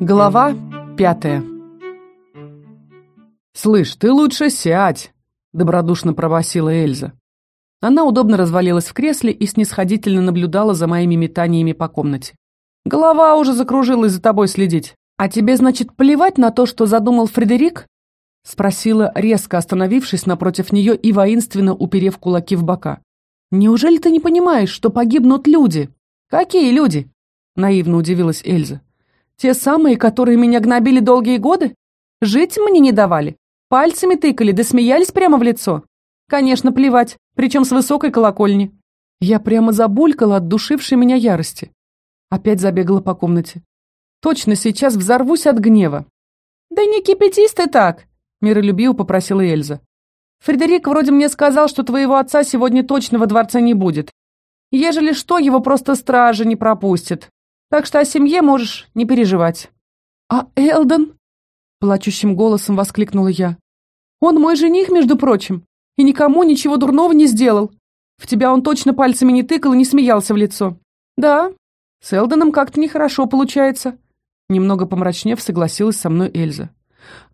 Глава пятая «Слышь, ты лучше сядь!» — добродушно пробасила Эльза. Она удобно развалилась в кресле и снисходительно наблюдала за моими метаниями по комнате. «Голова уже закружилась за тобой следить. А тебе, значит, плевать на то, что задумал Фредерик?» — спросила, резко остановившись напротив нее и воинственно уперев кулаки в бока. «Неужели ты не понимаешь, что погибнут люди?» «Какие люди?» — наивно удивилась Эльза. «Те самые, которые меня гнобили долгие годы? Жить мне не давали? Пальцами тыкали, да смеялись прямо в лицо? Конечно, плевать, причем с высокой колокольни». Я прямо забулькала от душившей меня ярости. Опять забегала по комнате. Точно сейчас взорвусь от гнева. «Да не кипятись ты так!» — миролюбиво попросила Эльза. «Фредерик вроде мне сказал, что твоего отца сегодня точно во дворце не будет. Ежели что, его просто стража не пропустит. Так что о семье можешь не переживать». «А Элден?» — плачущим голосом воскликнула я. «Он мой жених, между прочим, и никому ничего дурного не сделал. В тебя он точно пальцами не тыкал и не смеялся в лицо». «Да, с Элденом как-то нехорошо получается», — немного помрачнев согласилась со мной Эльза.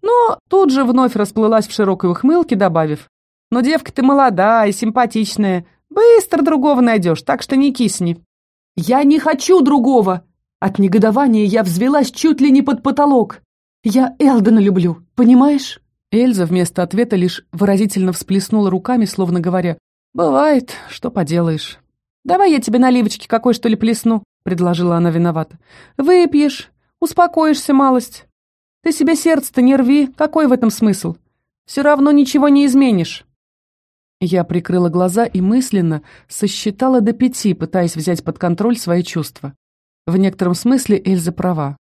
Но тут же вновь расплылась в широкой ухмылке, добавив, «Но девка ты молодая, симпатичная, Быстро другого найдешь, так что не кисни». «Я не хочу другого!» От негодования я взвелась чуть ли не под потолок. «Я Элдена люблю, понимаешь?» Эльза вместо ответа лишь выразительно всплеснула руками, словно говоря, «Бывает, что поделаешь». «Давай я тебе наливочки какой, что ли, плесну», — предложила она виновата. «Выпьешь, успокоишься малость. Ты себе сердце-то не рви, какой в этом смысл? Все равно ничего не изменишь». Я прикрыла глаза и мысленно сосчитала до пяти, пытаясь взять под контроль свои чувства. В некотором смысле Эльза права.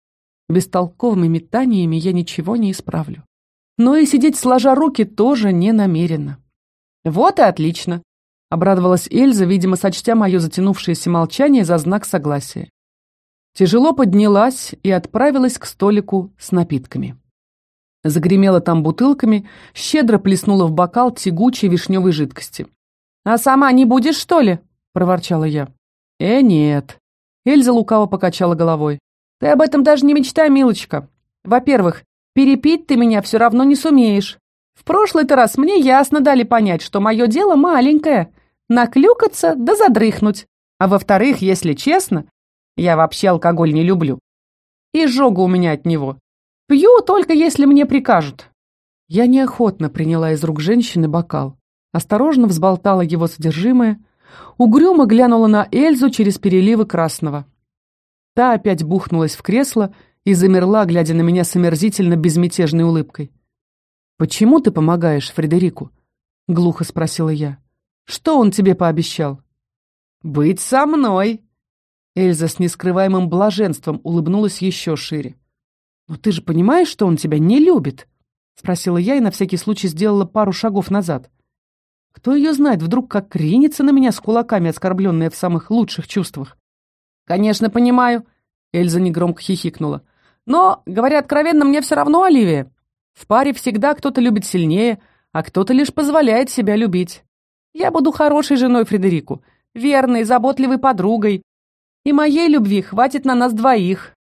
Бестолковыми метаниями я ничего не исправлю. Но и сидеть сложа руки тоже не намерена. «Вот и отлично!» — обрадовалась Эльза, видимо, сочтя мое затянувшееся молчание за знак согласия. Тяжело поднялась и отправилась к столику с напитками. Загремела там бутылками, щедро плеснула в бокал тягучей вишневой жидкости. «А сама не будешь, что ли?» — проворчала я. «Э, нет». Эльза лукаво покачала головой. «Ты об этом даже не мечтай, милочка. Во-первых, перепить ты меня все равно не сумеешь. В прошлый-то раз мне ясно дали понять, что мое дело маленькое — наклюкаться да задрыхнуть. А во-вторых, если честно, я вообще алкоголь не люблю. И жога у меня от него. Пью только если мне прикажут». Я неохотно приняла из рук женщины бокал, осторожно взболтала его содержимое, угрюмо глянула на Эльзу через переливы красного. Та опять бухнулась в кресло и замерла, глядя на меня с омерзительно безмятежной улыбкой. «Почему ты помогаешь Фредерику?» — глухо спросила я. «Что он тебе пообещал?» «Быть со мной!» Эльза с нескрываемым блаженством улыбнулась еще шире. «Но ты же понимаешь, что он тебя не любит?» — спросила я и на всякий случай сделала пару шагов назад. Кто ее знает, вдруг как ринется на меня с кулаками, оскорбленная в самых лучших чувствах. «Конечно, понимаю», — Эльза негромко хихикнула. «Но, говоря откровенно, мне все равно, Оливия. В паре всегда кто-то любит сильнее, а кто-то лишь позволяет себя любить. Я буду хорошей женой Фредерику, верной, заботливой подругой. И моей любви хватит на нас двоих,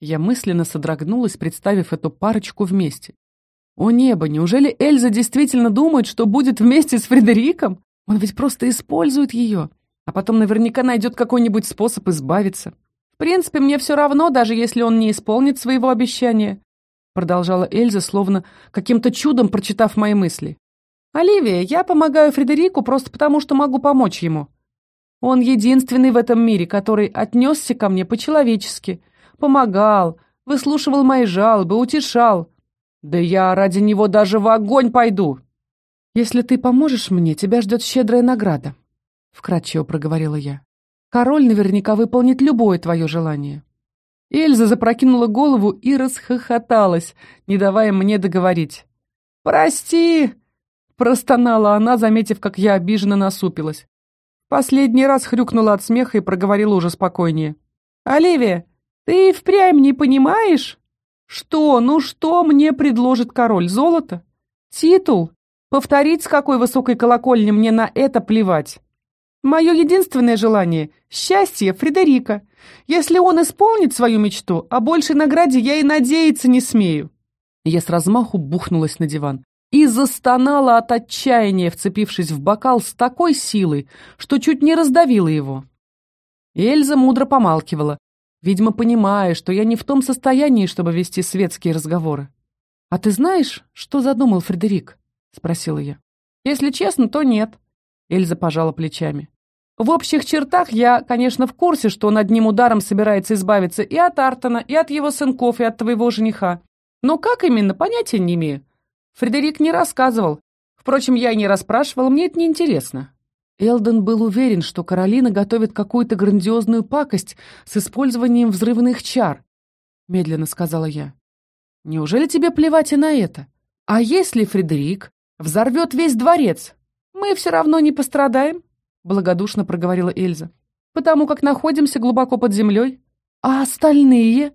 я мысленно содрогнулась, представив эту парочку вместе. О небо, неужели Эльза действительно думает, что будет вместе с Фредериком? Он ведь просто использует ее, а потом наверняка найдет какой-нибудь способ избавиться. В принципе, мне все равно, даже если он не исполнит своего обещания. Продолжала Эльза, словно каким-то чудом прочитав мои мысли. «Оливия, я помогаю Фредерику просто потому, что могу помочь ему. Он единственный в этом мире, который отнесся ко мне по-человечески, Помогал, выслушивал мои жалобы, утешал. Да я ради него даже в огонь пойду. Если ты поможешь мне, тебя ждет щедрая награда, — вкратчиво проговорила я. Король наверняка выполнит любое твое желание. Эльза запрокинула голову и расхохоталась, не давая мне договорить. «Прости!» — простонала она, заметив, как я обиженно насупилась. Последний раз хрюкнула от смеха и проговорила уже спокойнее. «Оливия, ты впрямь не понимаешь? Что, ну что мне предложит король? Золото? Титул? Повторить, с какой высокой колокольни мне на это плевать. Мое единственное желание — счастье Фредерика. Если он исполнит свою мечту, о большей награде я и надеяться не смею». Я с размаху бухнулась на диван и застонала от отчаяния, вцепившись в бокал с такой силой, что чуть не раздавила его. Эльза мудро помалкивала, видимо, понимая, что я не в том состоянии, чтобы вести светские разговоры. «А ты знаешь, что задумал Фредерик?» — спросила я. «Если честно, то нет», — Эльза пожала плечами. «В общих чертах я, конечно, в курсе, что он одним ударом собирается избавиться и от Артона, и от его сынков, и от твоего жениха. Но как именно, понятия не имею. Фредерик не рассказывал. Впрочем, я и не расспрашивала, мне это неинтересно». Элден был уверен, что Каролина готовит какую-то грандиозную пакость с использованием взрывных чар, медленно сказала я. Неужели тебе плевать и на это? А если Фредерик взорвет весь дворец? Мы все равно не пострадаем, благодушно проговорила Эльза, потому как находимся глубоко под землей. А остальные?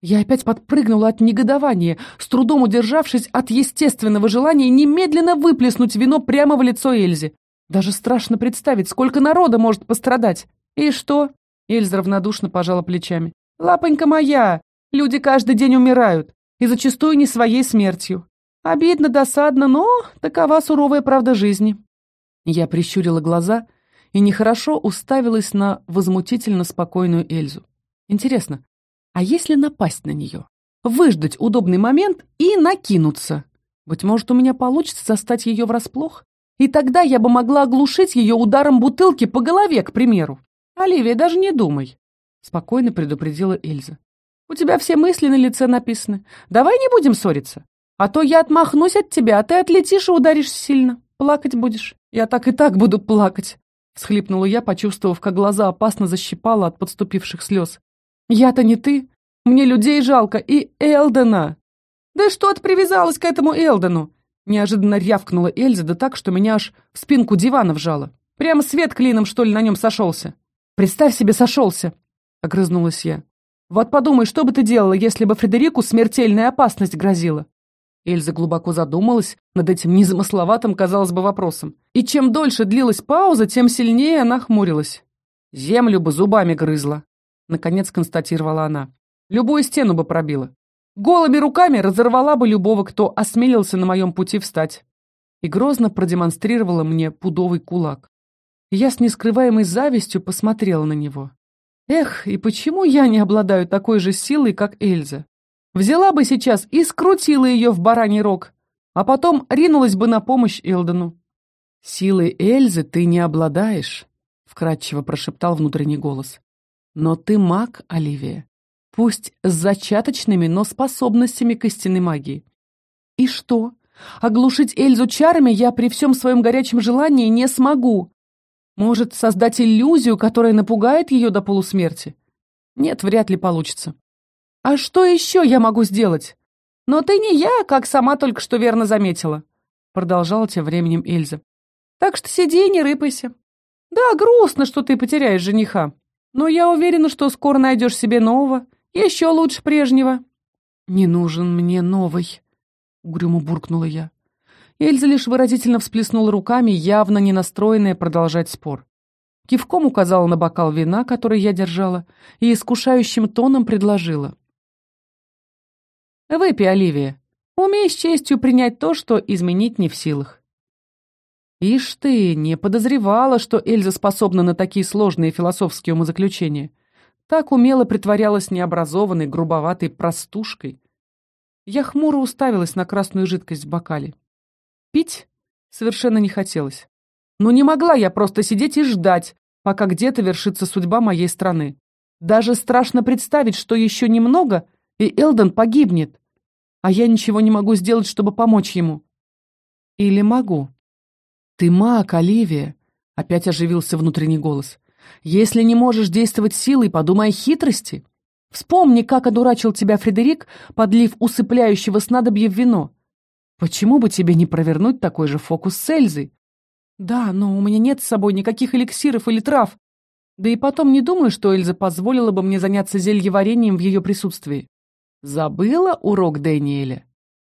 Я опять подпрыгнула от негодования, с трудом удержавшись от естественного желания немедленно выплеснуть вино прямо в лицо Эльзе. Даже страшно представить, сколько народа может пострадать. И что? Эльза равнодушно пожала плечами. Лапонька моя, люди каждый день умирают, и зачастую не своей смертью. Обидно, досадно, но такова суровая правда жизни. Я прищурила глаза и нехорошо уставилась на возмутительно спокойную Эльзу. Интересно, а если напасть на нее? Выждать удобный момент и накинуться? Быть может, у меня получится застать ее врасплох? И тогда я бы могла оглушить ее ударом бутылки по голове, к примеру. Оливия, даже не думай, — спокойно предупредила Эльза. У тебя все мысли на лице написаны. Давай не будем ссориться. А то я отмахнусь от тебя, а ты отлетишь и ударишься сильно. Плакать будешь. Я так и так буду плакать. Всхлипнула я, почувствовав, как глаза опасно защипала от подступивших слез. Я-то не ты. Мне людей жалко. И Элдена. Да что ты привязалась к этому Элдену? Неожиданно рявкнула Эльза, да так, что меня аж в спинку дивана вжала. Прямо свет клином, что ли, на нем сошелся. Представь себе, сошелся, огрызнулась я. Вот подумай, что бы ты делала, если бы Фредерику смертельная опасность грозила? Эльза глубоко задумалась над этим незамысловатым, казалось бы, вопросом. И чем дольше длилась пауза, тем сильнее она хмурилась. «Землю бы зубами грызла», — наконец констатировала она. «Любую стену бы пробила. Голыми руками разорвала бы любого, кто осмелился на моем пути встать. И грозно продемонстрировала мне пудовый кулак. Я с нескрываемой завистью посмотрела на него. Эх, и почему я не обладаю такой же силой, как Эльза? Взяла бы сейчас и скрутила ее в бараний рог, а потом ринулась бы на помощь Элдену. «Силой Эльзы ты не обладаешь», — вкратчиво прошептал внутренний голос. «Но ты маг, Оливия. Пусть с зачаточными, но способностями к истинной магии. И что? Оглушить Эльзу чарами я при всем своем горячем желании не смогу. Может, создать иллюзию, которая напугает ее до полусмерти? Нет, вряд ли получится. А что еще я могу сделать? Но ты не я, как сама только что верно заметила, продолжала тем временем Эльза. Так что сиди и не рыпайся. Да, грустно, что ты потеряешь жениха. Но я уверена, что скоро найдешь себе нового, еще лучше прежнего». «Не нужен мне новый», — угрюмо буркнула я. Эльза лишь выразительно всплеснула руками, явно не настроенная продолжать спор. Кивком указала на бокал вина, который я держала, и искушающим тоном предложила. «Выпей, Оливия. Умей с честью принять то, что изменить не в силах». Ишь ты, не подозревала, что Эльза способна на такие сложные философские умозаключения. Так умело притворялась необразованной, грубоватой простушкой. Я хмуро уставилась на красную жидкость в бокале. Пить совершенно не хотелось. Но не могла я просто сидеть и ждать, пока где-то вершится судьба моей страны. Даже страшно представить, что еще немного, и Элден погибнет. А я ничего не могу сделать, чтобы помочь ему. Или могу? Ты маг, Оливия, опять оживился внутренний голос. Если не можешь действовать силой, подумай о хитрости. Вспомни, как одурачил тебя Фредерик, подлив усыпляющего снадобья в вино. Почему бы тебе не провернуть такой же фокус с Эльзой? Да, но у меня нет с собой никаких эликсиров или трав. Да и потом не думаю, что Эльза позволила бы мне заняться зельеварением в ее присутствии. Забыла урок Дэниеля?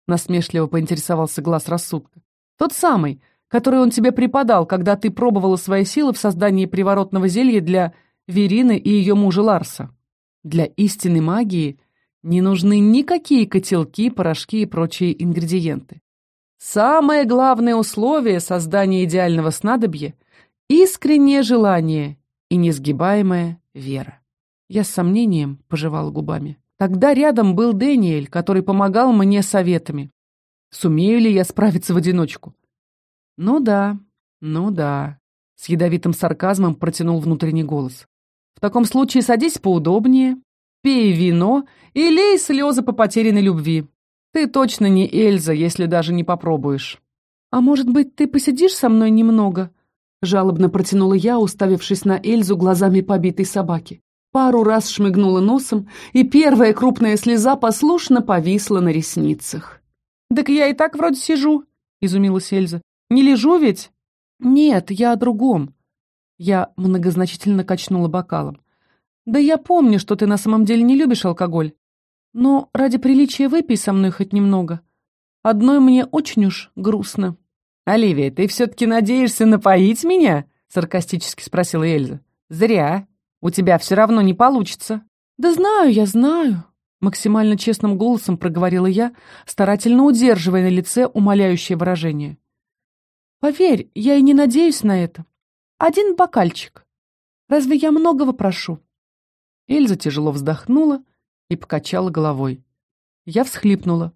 Насмешливо поинтересовался глаз рассудка. Тот самый, который он тебе преподал, когда ты пробовала свои силы в создании приворотного зелья для Верины и ее мужа Ларса. Для истинной магии не нужны никакие котелки, порошки и прочие ингредиенты. Самое главное условие создания идеального снадобья — искреннее желание и несгибаемая вера. Я с сомнением пожевала губами. Тогда рядом был Дэниэль, который помогал мне советами. Сумею ли я справиться в одиночку? Ну да, ну да. С ядовитым сарказмом протянул внутренний голос. В таком случае садись поудобнее, пей вино и лей слезы по потерянной любви. Ты точно не Эльза, если даже не попробуешь. А может быть, ты посидишь со мной немного? Жалобно протянула я, уставившись на Эльзу глазами побитой собаки пару раз шмыгнула носом, и первая крупная слеза послушно повисла на ресницах. «Так я и так вроде сижу», — изумилась Эльза. «Не лежу ведь?» «Нет, я о другом». Я многозначительно качнула бокалом. «Да я помню, что ты на самом деле не любишь алкоголь. Но ради приличия выпей со мной хоть немного. Одной мне очень уж грустно». «Оливия, ты все-таки надеешься напоить меня?» — саркастически спросила Эльза. «Зря. У тебя все равно не получится». «Да знаю, я знаю», — максимально честным голосом проговорила я, старательно удерживая на лице умоляющее выражение. «Поверь, я и не надеюсь на это. Один бокальчик. Разве я многого прошу?» Эльза тяжело вздохнула и покачала головой. Я всхлипнула.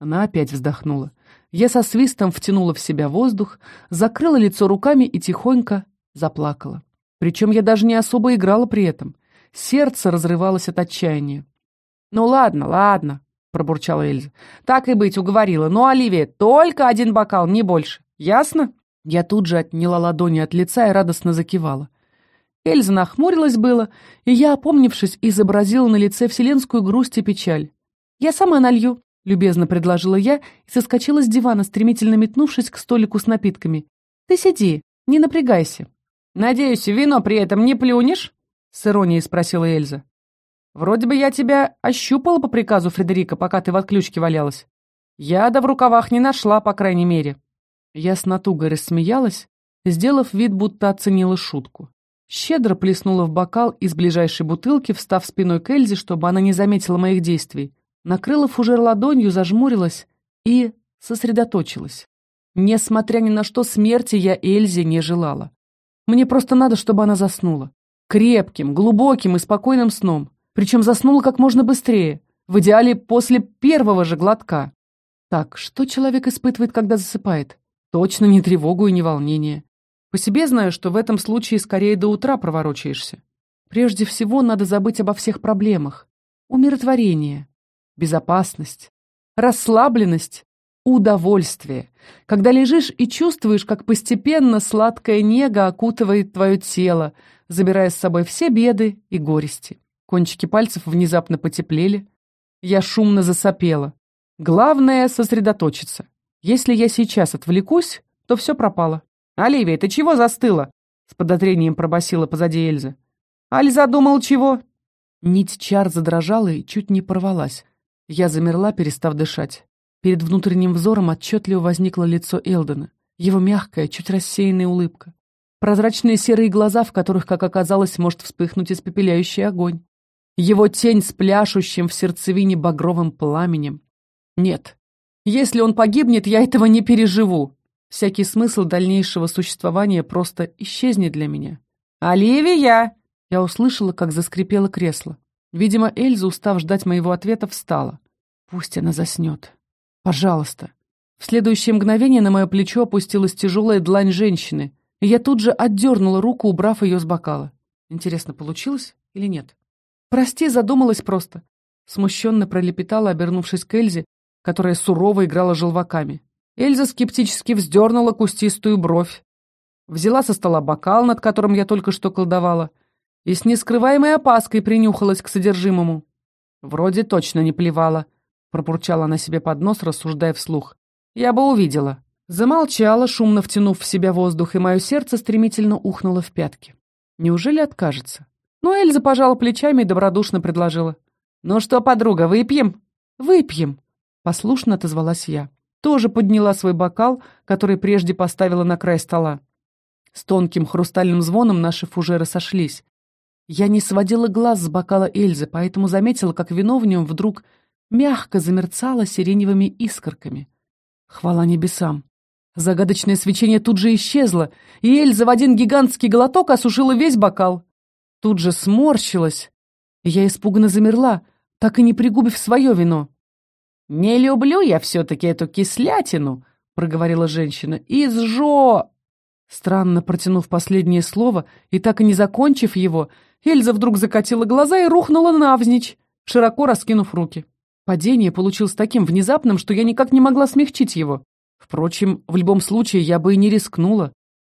Она опять вздохнула. Я со свистом втянула в себя воздух, закрыла лицо руками и тихонько заплакала. Причем я даже не особо играла при этом. Сердце разрывалось от отчаяния. «Ну ладно, ладно», — пробурчала Эльза. «Так и быть, уговорила. Ну, Оливия, только один бокал, не больше. Ясно?» Я тут же отняла ладони от лица и радостно закивала. Эльза нахмурилась было, и я, опомнившись, изобразила на лице вселенскую грусть и печаль. «Я сама налью», — любезно предложила я и соскочила с дивана, стремительно метнувшись к столику с напитками. «Ты сиди, не напрягайся». «Надеюсь, вино при этом не плюнешь?» — с иронией спросила Эльза. «Вроде бы я тебя ощупала по приказу Фредерика, пока ты в отключке валялась. Яда в рукавах не нашла, по крайней мере». Я с натугой рассмеялась, сделав вид, будто оценила шутку. Щедро плеснула в бокал из ближайшей бутылки, встав спиной к Эльзе, чтобы она не заметила моих действий. Накрыла фужер ладонью, зажмурилась и сосредоточилась. Несмотря ни на что, смерти я Эльзе не желала. Мне просто надо, чтобы она заснула. Крепким, глубоким и спокойным сном. Причем заснула как можно быстрее. В идеале после первого же глотка. Так, что человек испытывает, когда засыпает? Точно не тревогу и не волнение. По себе знаю, что в этом случае скорее до утра проворочаешься. Прежде всего надо забыть обо всех проблемах. Умиротворение, безопасность, расслабленность удовольствие, когда лежишь и чувствуешь, как постепенно сладкая нега окутывает твое тело, забирая с собой все беды и горести. Кончики пальцев внезапно потеплели. Я шумно засопела. Главное — сосредоточиться. Если я сейчас отвлекусь, то все пропало. «Оливия, ты чего застыла?» — с подозрением пробасила позади Эльза. «Аль задумал чего?» Нить чар задрожала и чуть не порвалась. Я замерла, перестав дышать. Перед внутренним взором отчетливо возникло лицо Элдена, его мягкая, чуть рассеянная улыбка, прозрачные серые глаза, в которых, как оказалось, может вспыхнуть испепеляющий огонь, его тень с пляшущим в сердцевине багровым пламенем. Нет, если он погибнет, я этого не переживу. Всякий смысл дальнейшего существования просто исчезнет для меня. «Оливия!» Я услышала, как заскрипело кресло. Видимо, Эльза, устав ждать моего ответа, встала. Пусть она заснет. Пожалуйста. В следующее мгновение на мое плечо опустилась тяжелая длань женщины, и я тут же отдернула руку, убрав ее с бокала. Интересно, получилось или нет? «Прости, задумалась просто», — смущенно пролепетала, обернувшись к Эльзе, которая сурово играла желваками. Эльза скептически вздернула кустистую бровь, взяла со стола бокал, над которым я только что колдовала, и с нескрываемой опаской принюхалась к содержимому. Вроде точно не плевала — Пробурчала она себе под нос, рассуждая вслух. «Я бы увидела». Замолчала, шумно втянув в себя воздух, и мое сердце стремительно ухнуло в пятки. Неужели откажется? Но Эльза пожала плечами и добродушно предложила. «Ну что, подруга, выпьем?» «Выпьем», — послушно отозвалась я. тоже подняла свой бокал, который прежде поставила на край стола. С тонким хрустальным звоном наши фужеры сошлись. Я не сводила глаз с бокала Эльзы, поэтому заметила, как вино в нем вдруг мягко замерцало сиреневыми искорками. Хвала небесам! Загадочное свечение тут же исчезло, и Эльза в один гигантский глоток осушила весь бокал. Тут же сморщилась, я испуганно замерла, так и не пригубив свое вино. «Не люблю я все-таки эту кислятину», — проговорила женщина. «Изжо!» Странно протянув последнее слово и так и не закончив его, Эльза вдруг закатила глаза и рухнула навзничь, широко раскинув руки. Падение получилось таким внезапным, что я никак не могла смягчить его. Впрочем, в любом случае я бы и не рискнула.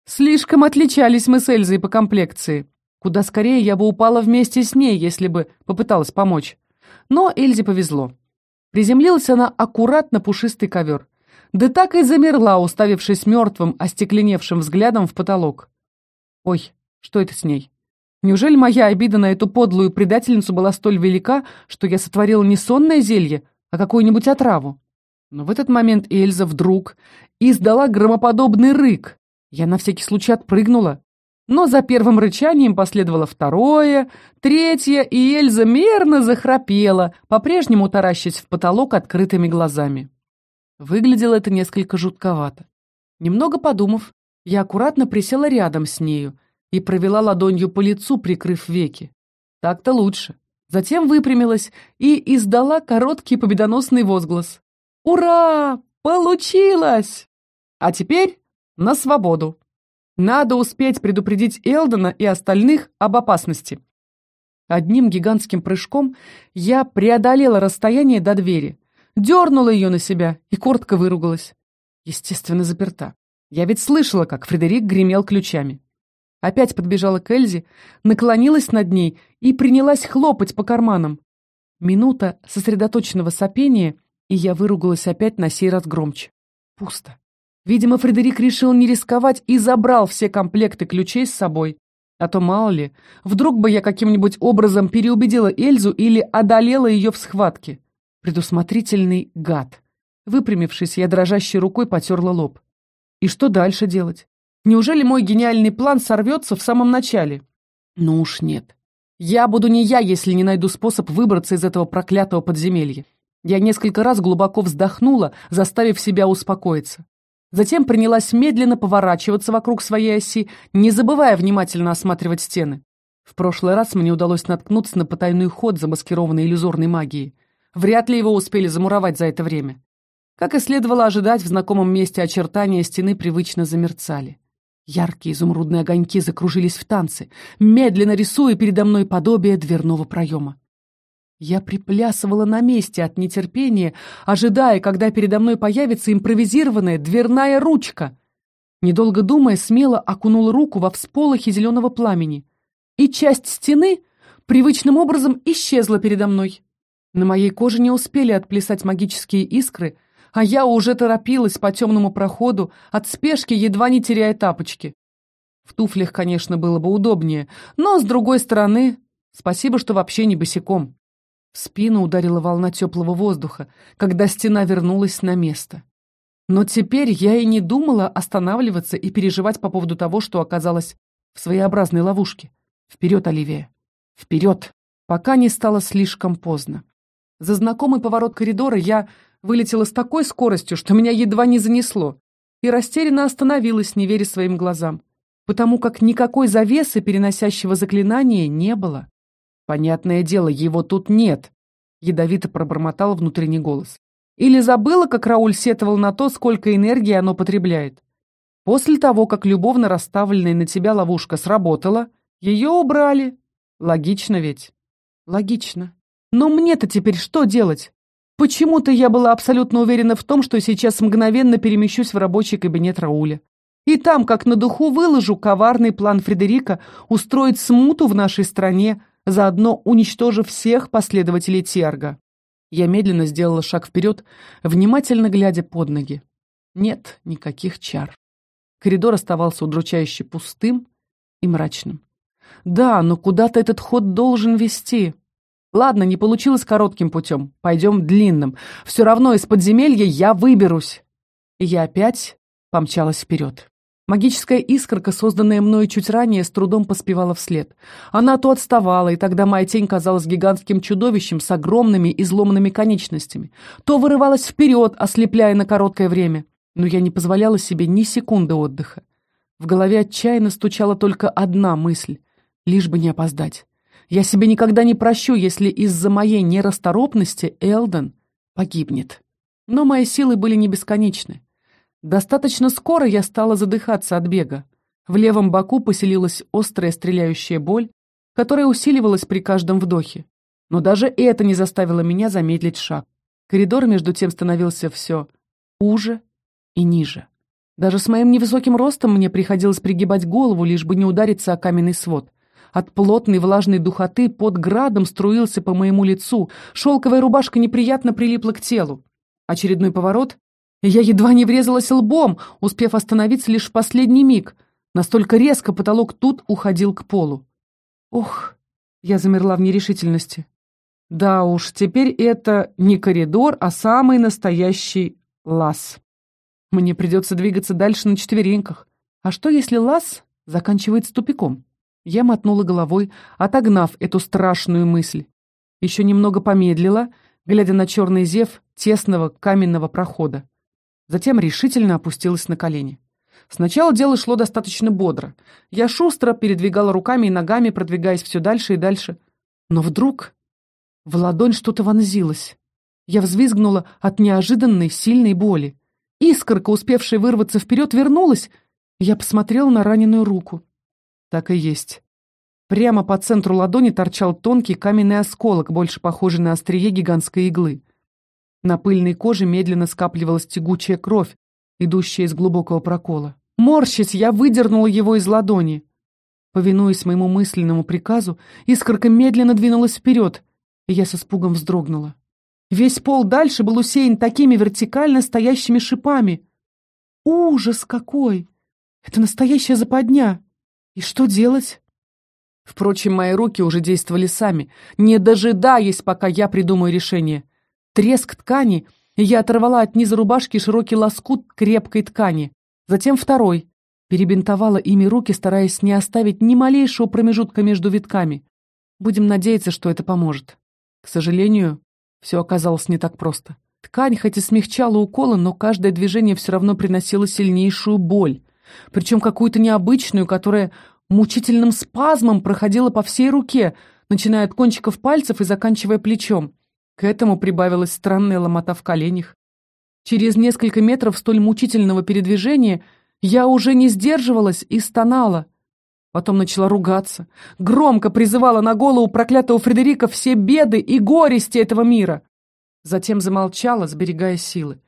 Слишком отличались мы с Эльзой по комплекции. Куда скорее я бы упала вместе с ней, если бы попыталась помочь. Но Эльзе повезло. Приземлилась она аккуратно пушистый ковер. Да так и замерла, уставившись мертвым, остекленевшим взглядом в потолок. Ой, что это с ней? Неужели моя обида на эту подлую предательницу была столь велика, что я сотворила не сонное зелье, а какую-нибудь отраву? Но в этот момент Эльза вдруг издала громоподобный рык. Я на всякий случай отпрыгнула. Но за первым рычанием последовало второе, третье, и Эльза мерно захрапела, по-прежнему таращась в потолок открытыми глазами. Выглядело это несколько жутковато. Немного подумав, я аккуратно присела рядом с нею и провела ладонью по лицу, прикрыв веки. Так-то лучше. Затем выпрямилась и издала короткий победоносный возглас. Ура! Получилось! А теперь на свободу. Надо успеть предупредить Элдона и остальных об опасности. Одним гигантским прыжком я преодолела расстояние до двери, дернула ее на себя и коротко выругалась. Естественно, заперта. Я ведь слышала, как Фредерик гремел ключами. Опять подбежала к Эльзе, наклонилась над ней и принялась хлопать по карманам. Минута сосредоточенного сопения — и я выругалась опять на сей раз громче. Пусто. Видимо, Фредерик решил не рисковать и забрал все комплекты ключей с собой. А то, мало ли, вдруг бы я каким-нибудь образом переубедила Эльзу или одолела ее в схватке. Предусмотрительный гад. Выпрямившись, я дрожащей рукой потерла лоб. И что дальше делать? Неужели мой гениальный план сорвется в самом начале? Ну уж нет. Я буду не я, если не найду способ выбраться из этого проклятого подземелья. Я несколько раз глубоко вздохнула, заставив себя успокоиться. Затем принялась медленно поворачиваться вокруг своей оси, не забывая внимательно осматривать стены. В прошлый раз мне удалось наткнуться на потайной ход, замаскированный иллюзорной магией. Вряд ли его успели замуровать за это время. Как и следовало ожидать, в знакомом месте очертания стены привычно замерцали. Яркие изумрудные огоньки закружились в танце, медленно рисуя передо мной подобие дверного проема. Я приплясывала на месте от нетерпения, ожидая, когда передо мной появится импровизированная дверная ручка. Недолго думая, смело окунула руку во всполохе зеленого пламени, и часть стены привычным образом исчезла передо мной. На моей коже не успели отплясать магические искры, а я уже торопилась по темному проходу, от спешки едва не теряя тапочки. В туфлях, конечно, было бы удобнее, но, с другой стороны, спасибо, что вообще не босиком. В спину ударила волна теплого воздуха, когда стена вернулась на место. Но теперь я и не думала останавливаться и переживать по поводу того, что оказалась в своеобразной ловушке. Вперед, Оливия! Вперед! Пока не стало слишком поздно. За знакомый поворот коридора я вылетела с такой скоростью, что меня едва не занесло, и растерянно остановилась, не веря своим глазам, потому как никакой завесы, переносящего заклинания, не было. «Понятное дело, его тут нет», — ядовито пробормотал внутренний голос. «Или забыла, как Рауль сетовал на то, сколько энергии оно потребляет. После того, как любовно расставленная на тебя ловушка сработала, ее убрали. Логично ведь?» «Логично. Но мне-то теперь что делать?» Почему-то я была абсолютно уверена в том, что сейчас мгновенно перемещусь в рабочий кабинет Рауля. И там, как на духу, выложу коварный план Фредерика устроить смуту в нашей стране, заодно уничтожив всех последователей Тиарга. Я медленно сделала шаг вперед, внимательно глядя под ноги. Нет никаких чар. Коридор оставался удручающе пустым и мрачным. Да, но куда-то этот ход должен вести. Ладно, не получилось коротким путем. Пойдем длинным. Все равно из подземелья я выберусь. И я опять помчалась вперед. Магическая искорка, созданная мною чуть ранее, с трудом поспевала вслед. Она то отставала, и тогда моя тень казалась гигантским чудовищем с огромными изломанными конечностями, то вырывалась вперед, ослепляя на короткое время. Но я не позволяла себе ни секунды отдыха. В голове отчаянно стучала только одна мысль — лишь бы не опоздать. Я себе никогда не прощу, если из-за моей нерасторопности Элден погибнет. Но мои силы были не бесконечны. Достаточно скоро я стала задыхаться от бега. В левом боку поселилась острая стреляющая боль, которая усиливалась при каждом вдохе. Но даже это не заставило меня замедлить шаг. Коридор между тем становился все уже и ниже. Даже с моим невысоким ростом мне приходилось пригибать голову, лишь бы не удариться о каменный свод. От плотной влажной духоты под градом струился по моему лицу, шелковая рубашка неприятно прилипла к телу. Очередной поворот, я едва не врезалась лбом, успев остановиться лишь в последний миг. Настолько резко потолок тут уходил к полу. Ох, я замерла в нерешительности. Да уж, теперь это не коридор, а самый настоящий лаз. Мне придется двигаться дальше на четвереньках. А что, если лаз заканчивается тупиком? Я мотнула головой, отогнав эту страшную мысль. Еще немного помедлила, глядя на черный зев тесного каменного прохода. Затем решительно опустилась на колени. Сначала дело шло достаточно бодро. Я шустро передвигала руками и ногами, продвигаясь все дальше и дальше. Но вдруг в ладонь что-то вонзилось. Я взвизгнула от неожиданной сильной боли. Искорка, успевшая вырваться вперед, вернулась. Я посмотрела на раненую руку. Так и есть. Прямо по центру ладони торчал тонкий каменный осколок, больше похожий на острие гигантской иглы. На пыльной коже медленно скапливалась тягучая кровь, идущая из глубокого прокола. Морщись, я выдернула его из ладони. Повинуясь моему мысленному приказу, искорка медленно двинулась вперед, и я с испугом вздрогнула. Весь пол дальше был усеян такими вертикально стоящими шипами. Ужас какой! Это настоящая западня! И что делать? Впрочем, мои руки уже действовали сами, не дожидаясь, пока я придумаю решение. Треск ткани, и я оторвала от низа рубашки широкий лоскут крепкой ткани. Затем второй. Перебинтовала ими руки, стараясь не оставить ни малейшего промежутка между витками. Будем надеяться, что это поможет. К сожалению, все оказалось не так просто. Ткань хоть и смягчала уколы, но каждое движение все равно приносило сильнейшую боль. Причем какую-то необычную, которая мучительным спазмом проходила по всей руке, начиная от кончиков пальцев и заканчивая плечом. К этому прибавилась странная ломота в коленях. Через несколько метров столь мучительного передвижения я уже не сдерживалась и стонала. Потом начала ругаться, громко призывала на голову проклятого Фредерика все беды и горести этого мира. Затем замолчала, сберегая силы,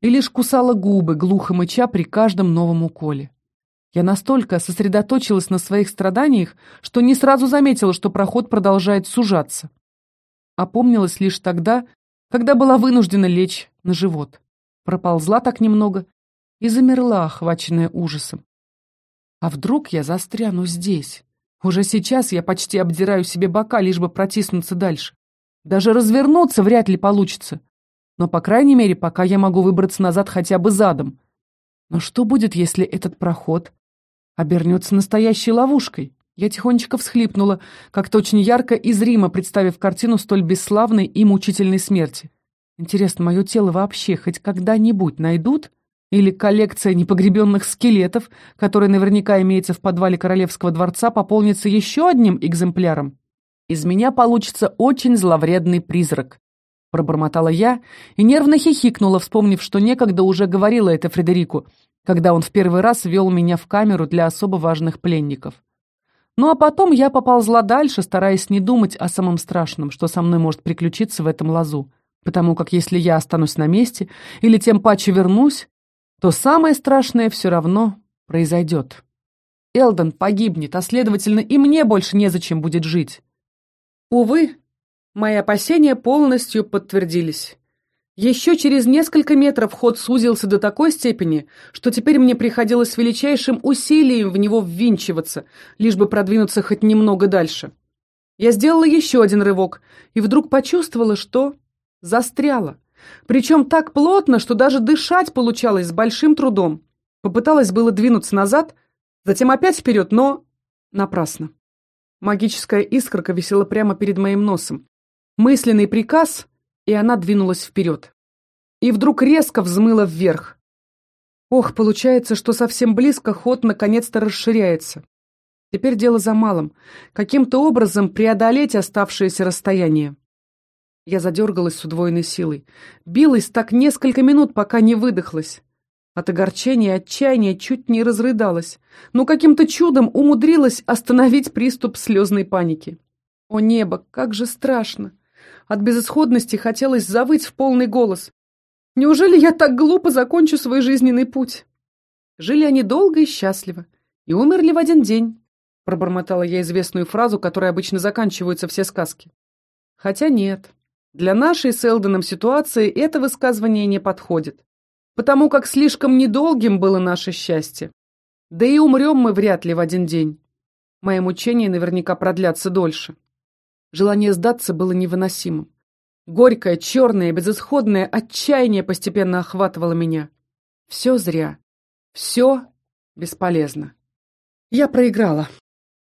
и лишь кусала губы, глухо мыча при каждом новом уколе. Я настолько сосредоточилась на своих страданиях, что не сразу заметила, что проход продолжает сужаться. Опомнилась лишь тогда, когда была вынуждена лечь на живот. Проползла так немного и замерла, охваченная ужасом. А вдруг я застряну здесь? Уже сейчас я почти обдираю себе бока, лишь бы протиснуться дальше. Даже развернуться вряд ли получится. Но, по крайней мере, пока я могу выбраться назад хотя бы задом. Но что будет, если этот проход обернется настоящей ловушкой? Я тихонечко всхлипнула, как-то очень ярко и зримо представив картину столь бесславной и мучительной смерти. Интересно, мое тело вообще хоть когда-нибудь найдут? Или коллекция непогребенных скелетов, которая наверняка имеется в подвале Королевского дворца, пополнится еще одним экземпляром? Из меня получится очень зловредный призрак. Пробормотала я и нервно хихикнула, вспомнив, что некогда уже говорила это Фредерику, когда он в первый раз вел меня в камеру для особо важных пленников. Ну а потом я поползла дальше, стараясь не думать о самом страшном, что со мной может приключиться в этом лазу. Потому как если я останусь на месте или тем паче вернусь, то самое страшное все равно произойдет. Элден погибнет, а следовательно и мне больше незачем будет жить. Увы, мои опасения полностью подтвердились. Еще через несколько метров ход сузился до такой степени, что теперь мне приходилось с величайшим усилием в него ввинчиваться, лишь бы продвинуться хоть немного дальше. Я сделала еще один рывок и вдруг почувствовала, что застряла. Причем так плотно, что даже дышать получалось с большим трудом. Попыталась было двинуться назад, затем опять вперед, но напрасно. Магическая искорка висела прямо перед моим носом. Мысленный приказ, и она двинулась вперед. И вдруг резко взмыла вверх. Ох, получается, что совсем близко ход наконец-то расширяется. Теперь дело за малым. Каким-то образом преодолеть оставшееся расстояние. Я задергалась с удвоенной силой. Билась так несколько минут, пока не выдохлась. От огорчения и отчаяния чуть не разрыдалась, но каким-то чудом умудрилась остановить приступ слезной паники. О небо, как же страшно! От безысходности хотелось завыть в полный голос. Неужели я так глупо закончу свой жизненный путь? Жили они долго и счастливо, и умерли в один день, пробормотала я известную фразу, которой обычно заканчиваются все сказки. Хотя нет, для нашей с Элденом ситуации это высказывание не подходит, потому как слишком недолгим было наше счастье. Да и умрем мы вряд ли в один день. Мои мучения наверняка продлятся дольше. Желание сдаться было невыносимым. Горькое, черное, безысходное отчаяние постепенно охватывало меня. Все зря. Все бесполезно. Я проиграла.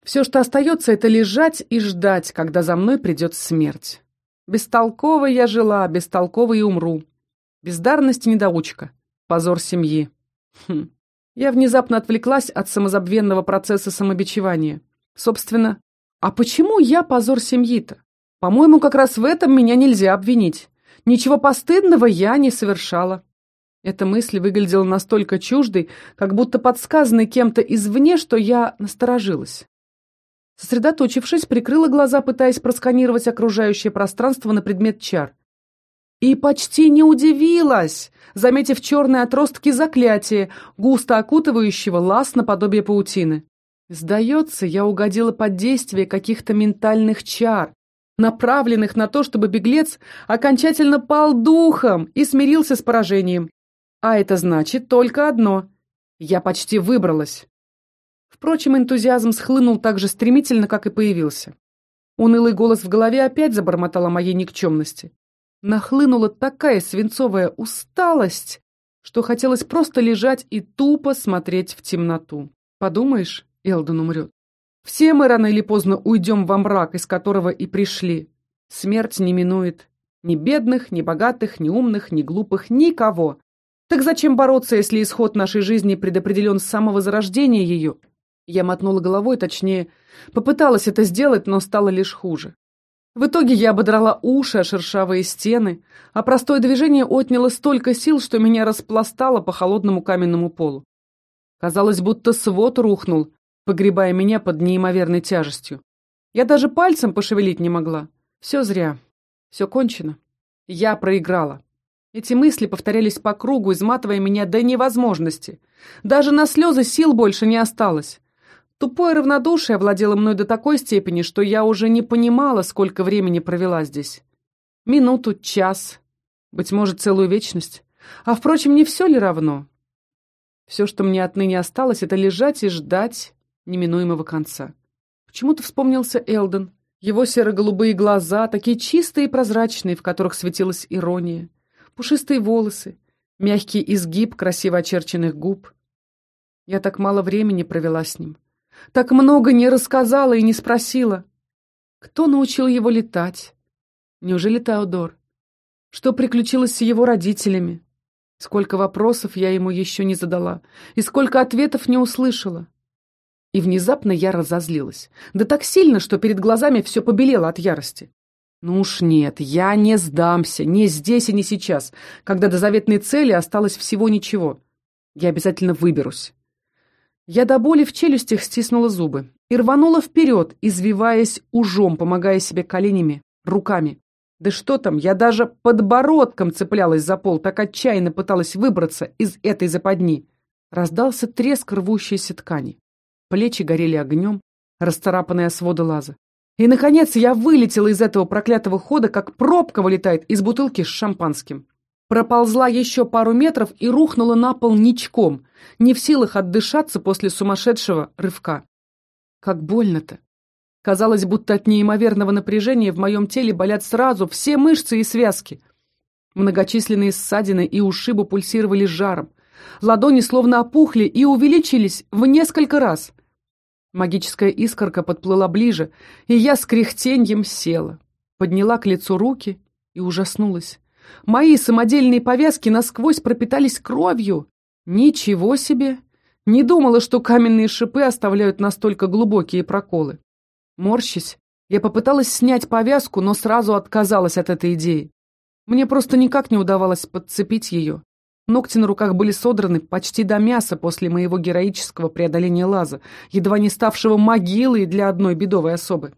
Все, что остается, это лежать и ждать, когда за мной придет смерть. Бестолково я жила, бестолково и умру. Бездарность и недоучка. Позор семьи. Хм. Я внезапно отвлеклась от самозабвенного процесса самобичевания. Собственно, а почему я позор семьи-то? По-моему, как раз в этом меня нельзя обвинить. Ничего постыдного я не совершала. Эта мысль выглядела настолько чуждой, как будто подсказанной кем-то извне, что я насторожилась. Сосредоточившись, прикрыла глаза, пытаясь просканировать окружающее пространство на предмет чар. И почти не удивилась, заметив черные отростки заклятия, густо окутывающего лаз наподобие паутины. Сдается, я угодила под действие каких-то ментальных чар, направленных на то, чтобы беглец окончательно пал духом и смирился с поражением. А это значит только одно. Я почти выбралась. Впрочем, энтузиазм схлынул так же стремительно, как и появился. Унылый голос в голове опять забормотал о моей никчемности. Нахлынула такая свинцовая усталость, что хотелось просто лежать и тупо смотреть в темноту. Подумаешь, Элдон умрет. Все мы рано или поздно уйдем во мрак, из которого и пришли. Смерть не минует ни бедных, ни богатых, ни умных, ни глупых, никого. Так зачем бороться, если исход нашей жизни предопределен с самого зарождения ее я мотнула головой, точнее, попыталась это сделать, но стало лишь хуже. В итоге я ободрала уши о шершавые стены, а простое движение отняло столько сил, что меня распластало по холодному каменному полу. Казалось, будто свод рухнул, погребая меня под неимоверной тяжестью. Я даже пальцем пошевелить не могла. Все зря. Все кончено. Я проиграла. Эти мысли повторялись по кругу, изматывая меня до невозможности. Даже на слезы сил больше не осталось. Тупое равнодушие овладело мной до такой степени, что я уже не понимала, сколько времени провела здесь. Минуту, час, быть может, целую вечность. А, впрочем, не все ли равно? Все, что мне отныне осталось, это лежать и ждать неминуемого конца. Почему-то вспомнился Элден. Его серо-голубые глаза, такие чистые и прозрачные, в которых светилась ирония. Пушистые волосы, мягкий изгиб красиво очерченных губ. Я так мало времени провела с ним. Так много не рассказала и не спросила. Кто научил его летать? Неужели Теодор? Что приключилось с его родителями? Сколько вопросов я ему еще не задала, и сколько ответов не услышала. И внезапно я разозлилась. Да так сильно, что перед глазами все побелело от ярости. Ну уж нет, я не сдамся, не здесь и не сейчас, когда до заветной цели осталось всего ничего. Я обязательно выберусь. Я до боли в челюстях стиснула зубы и рванула вперед, извиваясь ужом, помогая себе коленями, руками. Да что там, я даже подбородком цеплялась за пол, так отчаянно пыталась выбраться из этой западни. Раздался треск рвущейся ткани. Плечи горели огнем, расцарапанные своды лаза. И, наконец, я вылетела из этого проклятого хода, как пробка вылетает из бутылки с шампанским проползла еще пару метров и рухнула на пол ничком, не в силах отдышаться после сумасшедшего рывка. Как больно-то! Казалось, будто от неимоверного напряжения в моем теле болят сразу все мышцы и связки. Многочисленные ссадины и ушибы пульсировали жаром. Ладони словно опухли и увеличились в несколько раз. Магическая искорка подплыла ближе, и я с кряхтеньем села. Подняла к лицу руки и ужаснулась. Мои самодельные повязки насквозь пропитались кровью. Ничего себе! Не думала, что каменные шипы оставляют настолько глубокие проколы. Морщись, я попыталась снять повязку, но сразу отказалась от этой идеи. Мне просто никак не удавалось подцепить ее. Ногти на руках были содраны почти до мяса после моего героического преодоления лаза, едва не ставшего могилой для одной бедовой особы.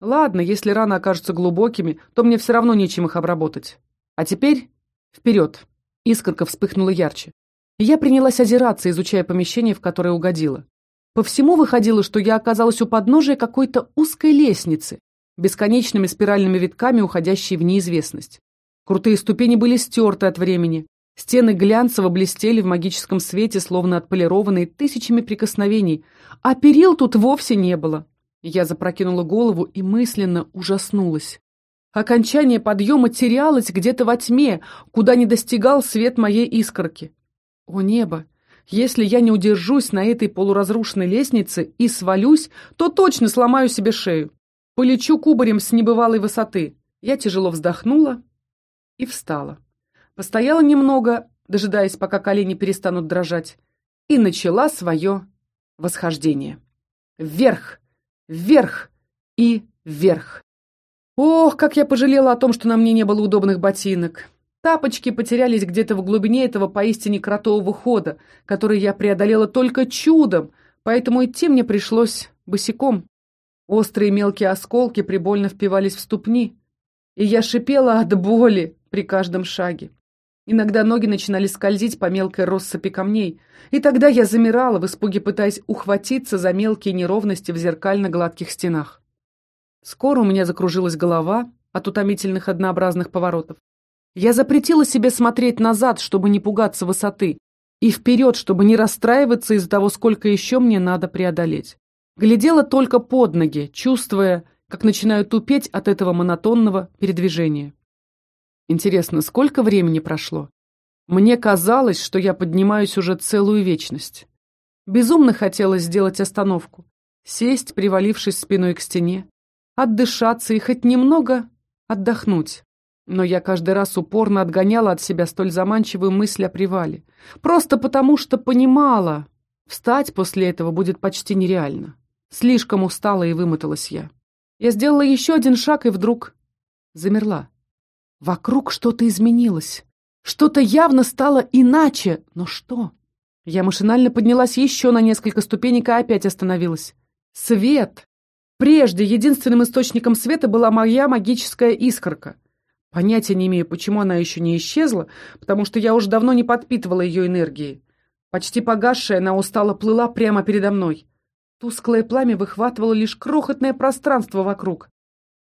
Ладно, если раны окажутся глубокими, то мне все равно нечем их обработать. А теперь вперед. Искорка вспыхнула ярче. Я принялась озираться, изучая помещение, в которое угодила. По всему выходило, что я оказалась у подножия какой-то узкой лестницы, бесконечными спиральными витками, уходящей в неизвестность. Крутые ступени были стерты от времени. Стены глянцево блестели в магическом свете, словно отполированные тысячами прикосновений, а перил тут вовсе не было. Я запрокинула голову и мысленно ужаснулась. Окончание подъема терялось где-то во тьме, куда не достигал свет моей искорки. О небо! Если я не удержусь на этой полуразрушенной лестнице и свалюсь, то точно сломаю себе шею. Полечу кубарем с небывалой высоты. Я тяжело вздохнула и встала. Постояла немного, дожидаясь, пока колени перестанут дрожать, и начала свое восхождение. Вверх, вверх и вверх. Ох, как я пожалела о том, что на мне не было удобных ботинок. Тапочки потерялись где-то в глубине этого поистине кротового хода, который я преодолела только чудом, поэтому идти мне пришлось босиком. Острые мелкие осколки прибольно впивались в ступни, и я шипела от боли, при каждом шаге. Иногда ноги начинали скользить по мелкой россыпи камней, и тогда я замирала в испуге, пытаясь ухватиться за мелкие неровности в зеркально-гладких стенах. Скоро у меня закружилась голова от утомительных однообразных поворотов. Я запретила себе смотреть назад, чтобы не пугаться высоты, и вперед, чтобы не расстраиваться из-за того, сколько еще мне надо преодолеть. Глядела только под ноги, чувствуя, как начинаю тупеть от этого монотонного передвижения. Интересно, сколько времени прошло? Мне казалось, что я поднимаюсь уже целую вечность. Безумно хотелось сделать остановку, сесть, привалившись спиной к стене, отдышаться и хоть немного отдохнуть. Но я каждый раз упорно отгоняла от себя столь заманчивую мысль о привале. Просто потому, что понимала, встать после этого будет почти нереально. Слишком устала и вымоталась я. Я сделала еще один шаг и вдруг замерла. Вокруг что-то изменилось. Что-то явно стало иначе. Но что? Я машинально поднялась еще на несколько ступенек и опять остановилась. Свет! Прежде единственным источником света была моя магическая искорка. Понятия не имею, почему она еще не исчезла, потому что я уже давно не подпитывала ее энергией. Почти погасшая, она устало плыла прямо передо мной. Тусклое пламя выхватывало лишь крохотное пространство вокруг.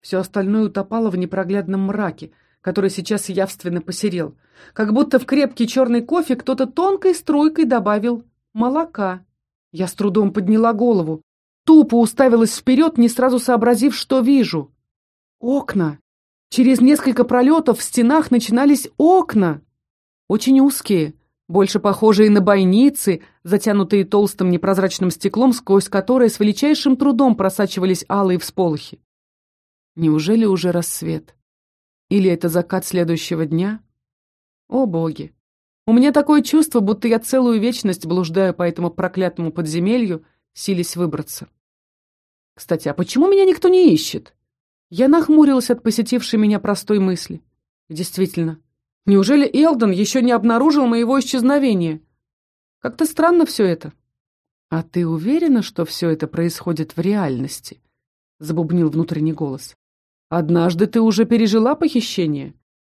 Все остальное утопало в непроглядном мраке — который сейчас явственно посерел. Как будто в крепкий черный кофе кто-то тонкой струйкой добавил молока. Я с трудом подняла голову. Тупо уставилась вперед, не сразу сообразив, что вижу. Окна. Через несколько пролетов в стенах начинались окна. Очень узкие, больше похожие на бойницы, затянутые толстым непрозрачным стеклом, сквозь которое с величайшим трудом просачивались алые всполохи. Неужели уже рассвет? Или это закат следующего дня? О, боги! У меня такое чувство, будто я целую вечность блуждаю по этому проклятому подземелью, силясь выбраться. Кстати, а почему меня никто не ищет? Я нахмурилась от посетившей меня простой мысли. Действительно, неужели Элдон еще не обнаружил моего исчезновения? Как-то странно все это. А ты уверена, что все это происходит в реальности? Забубнил внутренний голос. Однажды ты уже пережила похищение.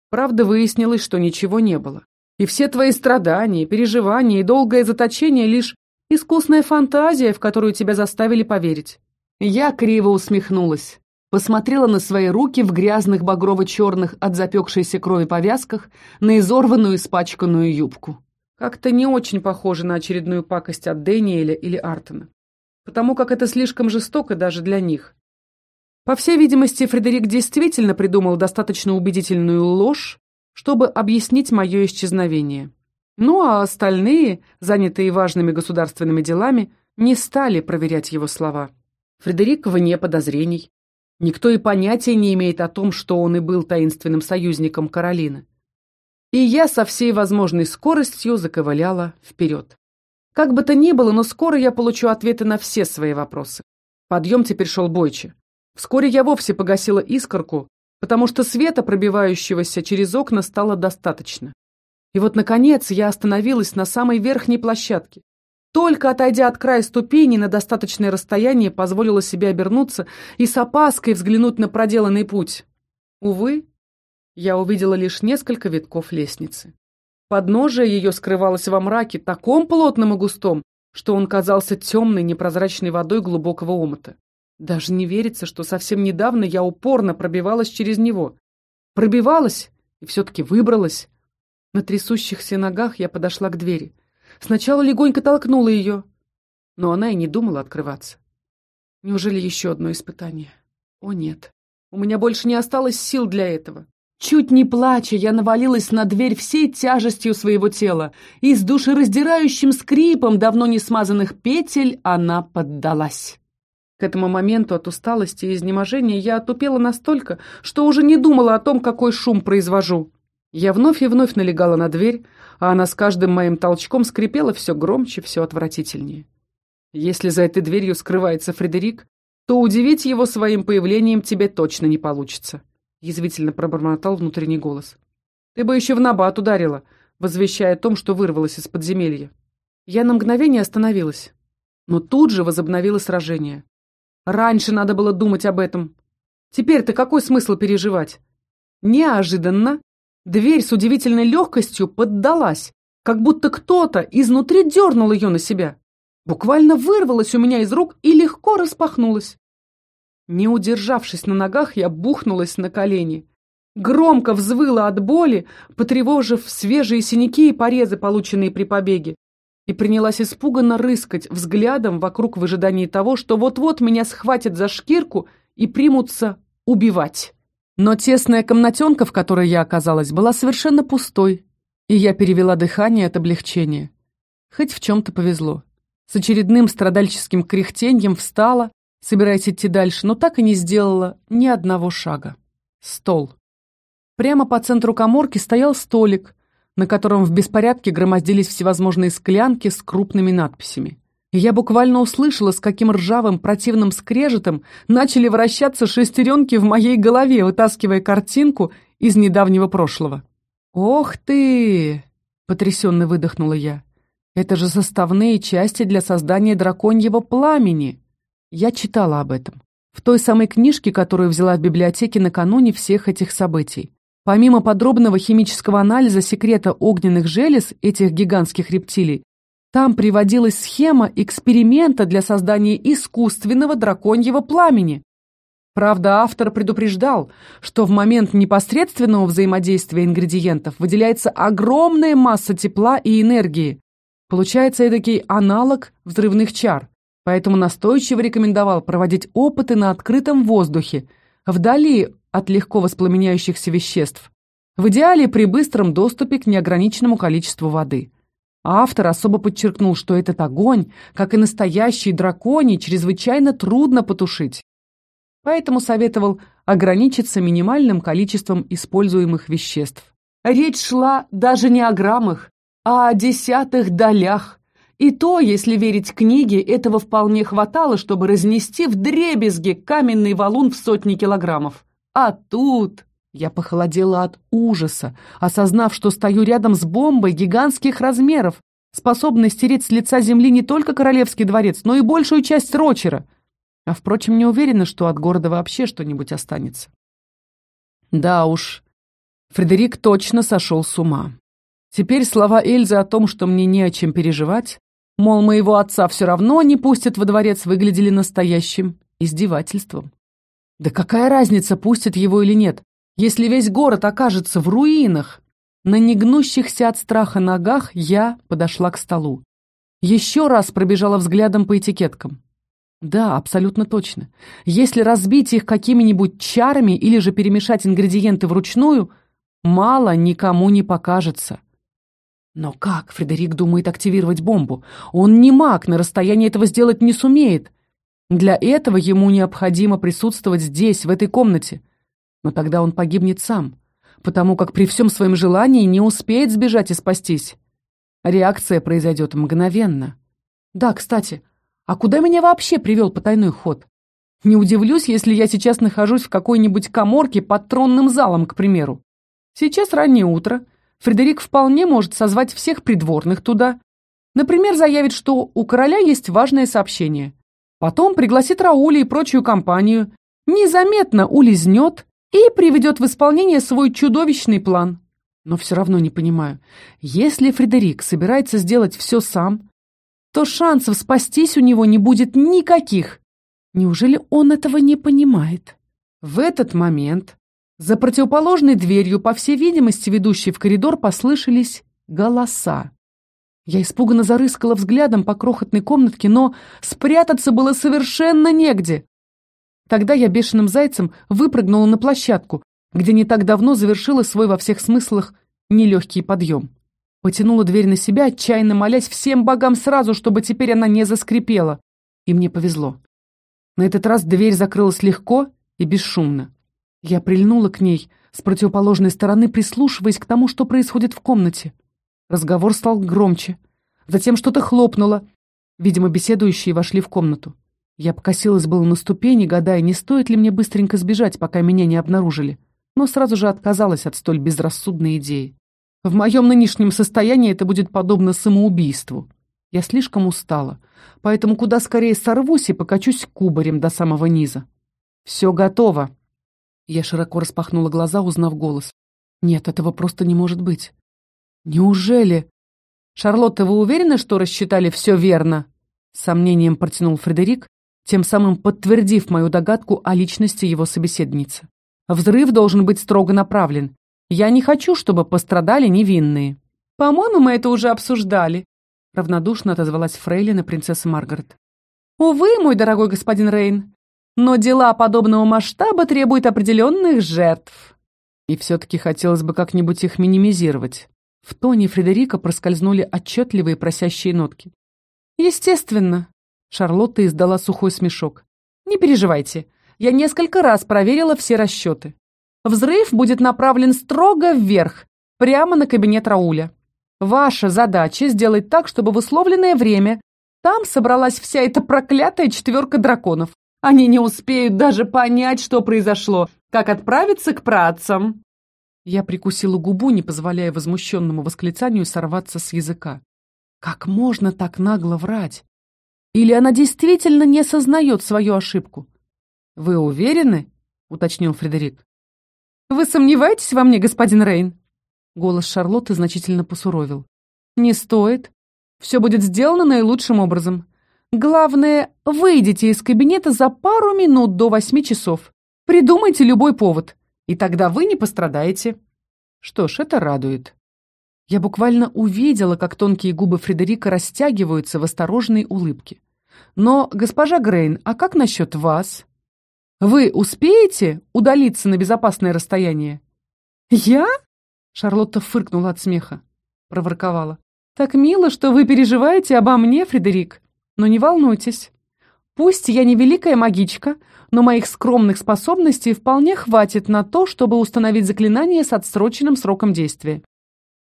Правда, выяснилось, что ничего не было. И все твои страдания, переживания и долгое заточение — лишь искусная фантазия, в которую тебя заставили поверить. Я криво усмехнулась. Посмотрела на свои руки в грязных багрово-черных от запекшейся крови повязках, на изорванную испачканную юбку. Как-то не очень похоже на очередную пакость от Дэниеля или Артона. Потому как это слишком жестоко даже для них. По всей видимости, Фредерик действительно придумал достаточно убедительную ложь, чтобы объяснить мое исчезновение. Ну а остальные, занятые важными государственными делами, не стали проверять его слова. Фредерик вне подозрений. Никто и понятия не имеет о том, что он и был таинственным союзником Каролины. И я со всей возможной скоростью заковыляла вперед. Как бы то ни было, но скоро я получу ответы на все свои вопросы. Подъем теперь шел бойче. Вскоре я вовсе погасила искорку, потому что света, пробивающегося через окна, стало достаточно. И вот, наконец, я остановилась на самой верхней площадке. Только отойдя от края ступени на достаточное расстояние, позволила себе обернуться и с опаской взглянуть на проделанный путь. Увы, я увидела лишь несколько витков лестницы. Подножие ее скрывалось во мраке, таком плотном и густом, что он казался темной, непрозрачной водой глубокого омута. Даже не верится, что совсем недавно я упорно пробивалась через него. Пробивалась и все-таки выбралась. На трясущихся ногах я подошла к двери. Сначала легонько толкнула ее, но она и не думала открываться. Неужели еще одно испытание? О нет, у меня больше не осталось сил для этого. Чуть не плача, я навалилась на дверь всей тяжестью своего тела, и с душераздирающим скрипом давно не смазанных петель она поддалась. К этому моменту от усталости и изнеможения я отупела настолько, что уже не думала о том, какой шум произвожу. Я вновь и вновь налегала на дверь, а она с каждым моим толчком скрипела все громче, все отвратительнее. Если за этой дверью скрывается Фредерик, то удивить его своим появлением тебе точно не получится язвительно пробормотал внутренний голос. «Ты бы еще в набат ударила», возвещая о том, что вырвалась из подземелья. Я на мгновение остановилась, но тут же возобновила сражение. Раньше надо было думать об этом. Теперь-то какой смысл переживать? Неожиданно дверь с удивительной легкостью поддалась, как будто кто-то изнутри дернул ее на себя. Буквально вырвалась у меня из рук и легко распахнулась. Не удержавшись на ногах, я бухнулась на колени. Громко взвыла от боли, потревожив свежие синяки и порезы, полученные при побеге, и принялась испуганно рыскать взглядом вокруг в ожидании того, что вот-вот меня схватят за шкирку и примутся убивать. Но тесная комнатенка, в которой я оказалась, была совершенно пустой, и я перевела дыхание от облегчения. Хоть в чем-то повезло. С очередным страдальческим кряхтеньем встала, собираясь идти дальше, но так и не сделала ни одного шага. Стол. Прямо по центру коморки стоял столик, на котором в беспорядке громоздились всевозможные склянки с крупными надписями. Я буквально услышала, с каким ржавым противным скрежетом начали вращаться шестеренки в моей голове, вытаскивая картинку из недавнего прошлого. «Ох ты!» — потрясенно выдохнула я. «Это же составные части для создания драконьего пламени!» Я читала об этом. В той самой книжке, которую взяла в библиотеке накануне всех этих событий. Помимо подробного химического анализа секрета огненных желез этих гигантских рептилий, там приводилась схема эксперимента для создания искусственного драконьего пламени. Правда, автор предупреждал, что в момент непосредственного взаимодействия ингредиентов выделяется огромная масса тепла и энергии. Получается эдакий аналог взрывных чар поэтому настойчиво рекомендовал проводить опыты на открытом воздухе, вдали от легко воспламеняющихся веществ, в идеале при быстром доступе к неограниченному количеству воды. Автор особо подчеркнул, что этот огонь, как и настоящий драконий, чрезвычайно трудно потушить. Поэтому советовал ограничиться минимальным количеством используемых веществ. Речь шла даже не о граммах, а о десятых долях, и то, если верить книге, этого вполне хватало, чтобы разнести в дребезги каменный валун в сотни килограммов. А тут... Я похолодела от ужаса, осознав, что стою рядом с бомбой гигантских размеров, способной стереть с лица земли не только Королевский дворец, но и большую часть Рочера. А, впрочем, не уверена, что от города вообще что-нибудь останется. Да уж, Фредерик точно сошел с ума. Теперь слова Эльзы о том, что мне не о чем переживать, Мол, моего отца все равно не пустят во дворец, выглядели настоящим издевательством. Да какая разница, пустят его или нет, если весь город окажется в руинах? На негнущихся от страха ногах я подошла к столу. Еще раз пробежала взглядом по этикеткам. Да, абсолютно точно. Если разбить их какими-нибудь чарами или же перемешать ингредиенты вручную, мало никому не покажется. Но как Фредерик думает активировать бомбу? Он не маг, на расстоянии этого сделать не сумеет. Для этого ему необходимо присутствовать здесь, в этой комнате. Но тогда он погибнет сам, потому как при всем своем желании не успеет сбежать и спастись. Реакция произойдет мгновенно. Да, кстати, а куда меня вообще привел потайной ход? Не удивлюсь, если я сейчас нахожусь в какой-нибудь коморке под тронным залом, к примеру. Сейчас раннее утро. Фредерик вполне может созвать всех придворных туда. Например, заявит, что у короля есть важное сообщение. Потом пригласит Рауля и прочую компанию, незаметно улизнет и приведет в исполнение свой чудовищный план. Но все равно не понимаю, если Фредерик собирается сделать все сам, то шансов спастись у него не будет никаких. Неужели он этого не понимает? В этот момент за противоположной дверью, по всей видимости, ведущей в коридор, послышались голоса. Я испуганно зарыскала взглядом по крохотной комнатке, но спрятаться было совершенно негде. Тогда я бешеным зайцем выпрыгнула на площадку, где не так давно завершила свой во всех смыслах нелегкий подъем. Потянула дверь на себя, отчаянно молясь всем богам сразу, чтобы теперь она не заскрипела. И мне повезло. На этот раз дверь закрылась легко и бесшумно. Я прильнула к ней с противоположной стороны, прислушиваясь к тому, что происходит в комнате. Разговор стал громче. Затем что-то хлопнуло. Видимо, беседующие вошли в комнату. Я покосилась было на ступени, гадая, не стоит ли мне быстренько сбежать, пока меня не обнаружили, но сразу же отказалась от столь безрассудной идеи. В моем нынешнем состоянии это будет подобно самоубийству. Я слишком устала, поэтому куда скорее сорвусь и покачусь кубарем до самого низа. «Все готово!» Я широко распахнула глаза, узнав голос. «Нет, этого просто не может быть». «Неужели?» «Шарлотта, вы уверены, что рассчитали все верно?» С сомнением протянул Фредерик, тем самым подтвердив мою догадку о личности его собеседницы. «Взрыв должен быть строго направлен. Я не хочу, чтобы пострадали невинные». «По-моему, мы это уже обсуждали», равнодушно отозвалась фрейлина принцесса Маргарет. «Увы, мой дорогой господин Рейн, но дела подобного масштаба требуют определенных жертв». И все-таки хотелось бы как-нибудь их минимизировать. В тоне Фредерика проскользнули отчетливые просящие нотки. «Естественно», — Шарлотта издала сухой смешок. «Не переживайте, я несколько раз проверила все расчеты. Взрыв будет направлен строго вверх, прямо на кабинет Рауля. Ваша задача сделать так, чтобы в условленное время там собралась вся эта проклятая четверка драконов. Они не успеют даже понять, что произошло, как отправиться к працам. Я прикусила губу, не позволяя возмущенному восклицанию сорваться с языка. Как можно так нагло врать? Или она действительно не осознает свою ошибку? «Вы уверены?» — уточнил Фредерик. «Вы сомневаетесь во мне, господин Рейн?» Голос Шарлотты значительно посуровил. «Не стоит. Все будет сделано наилучшим образом. Главное, выйдите из кабинета за пару минут до восьми часов. Придумайте любой повод, и тогда вы не пострадаете». Что ж, это радует. Я буквально увидела, как тонкие губы Фредерика растягиваются в осторожной улыбке. «Но, госпожа Грейн, а как насчет вас? Вы успеете удалиться на безопасное расстояние?» «Я?» Шарлотта фыркнула от смеха. Проворковала. «Так мило, что вы переживаете обо мне, Фредерик. Но не волнуйтесь. Пусть я не великая магичка, но моих скромных способностей вполне хватит на то, чтобы установить заклинание с отсроченным сроком действия.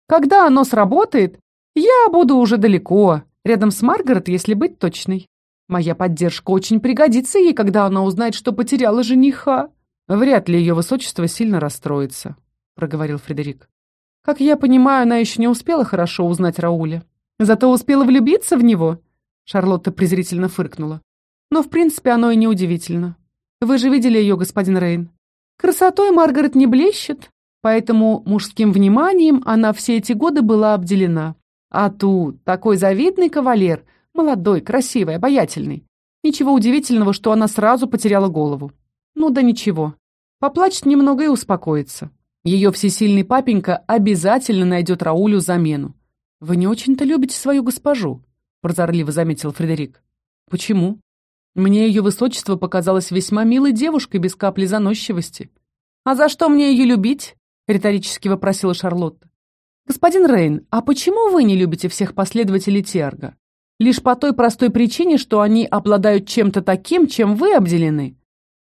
Когда оно сработает, я буду уже далеко, рядом с Маргарет, если быть точной. Моя поддержка очень пригодится ей, когда она узнает, что потеряла жениха. Вряд ли ее высочество сильно расстроится, проговорил Фредерик. Как я понимаю, она еще не успела хорошо узнать Рауля. Зато успела влюбиться в него. Шарлотта презрительно фыркнула. Но, в принципе, оно и не удивительно. Вы же видели ее, господин Рейн. Красотой Маргарет не блещет, поэтому мужским вниманием она все эти годы была обделена. А тут такой завидный кавалер, молодой, красивый, обаятельный. Ничего удивительного, что она сразу потеряла голову. Ну да ничего. Поплачет немного и успокоится. Ее всесильный папенька обязательно найдет Раулю замену. «Вы не очень-то любите свою госпожу», — прозорливо заметил Фредерик. «Почему? Мне ее высочество показалось весьма милой девушкой без капли заносчивости. А за что мне ее любить? — риторически вопросила Шарлотта. «Господин Рейн, а почему вы не любите всех последователей Терга? Лишь по той простой причине, что они обладают чем-то таким, чем вы обделены.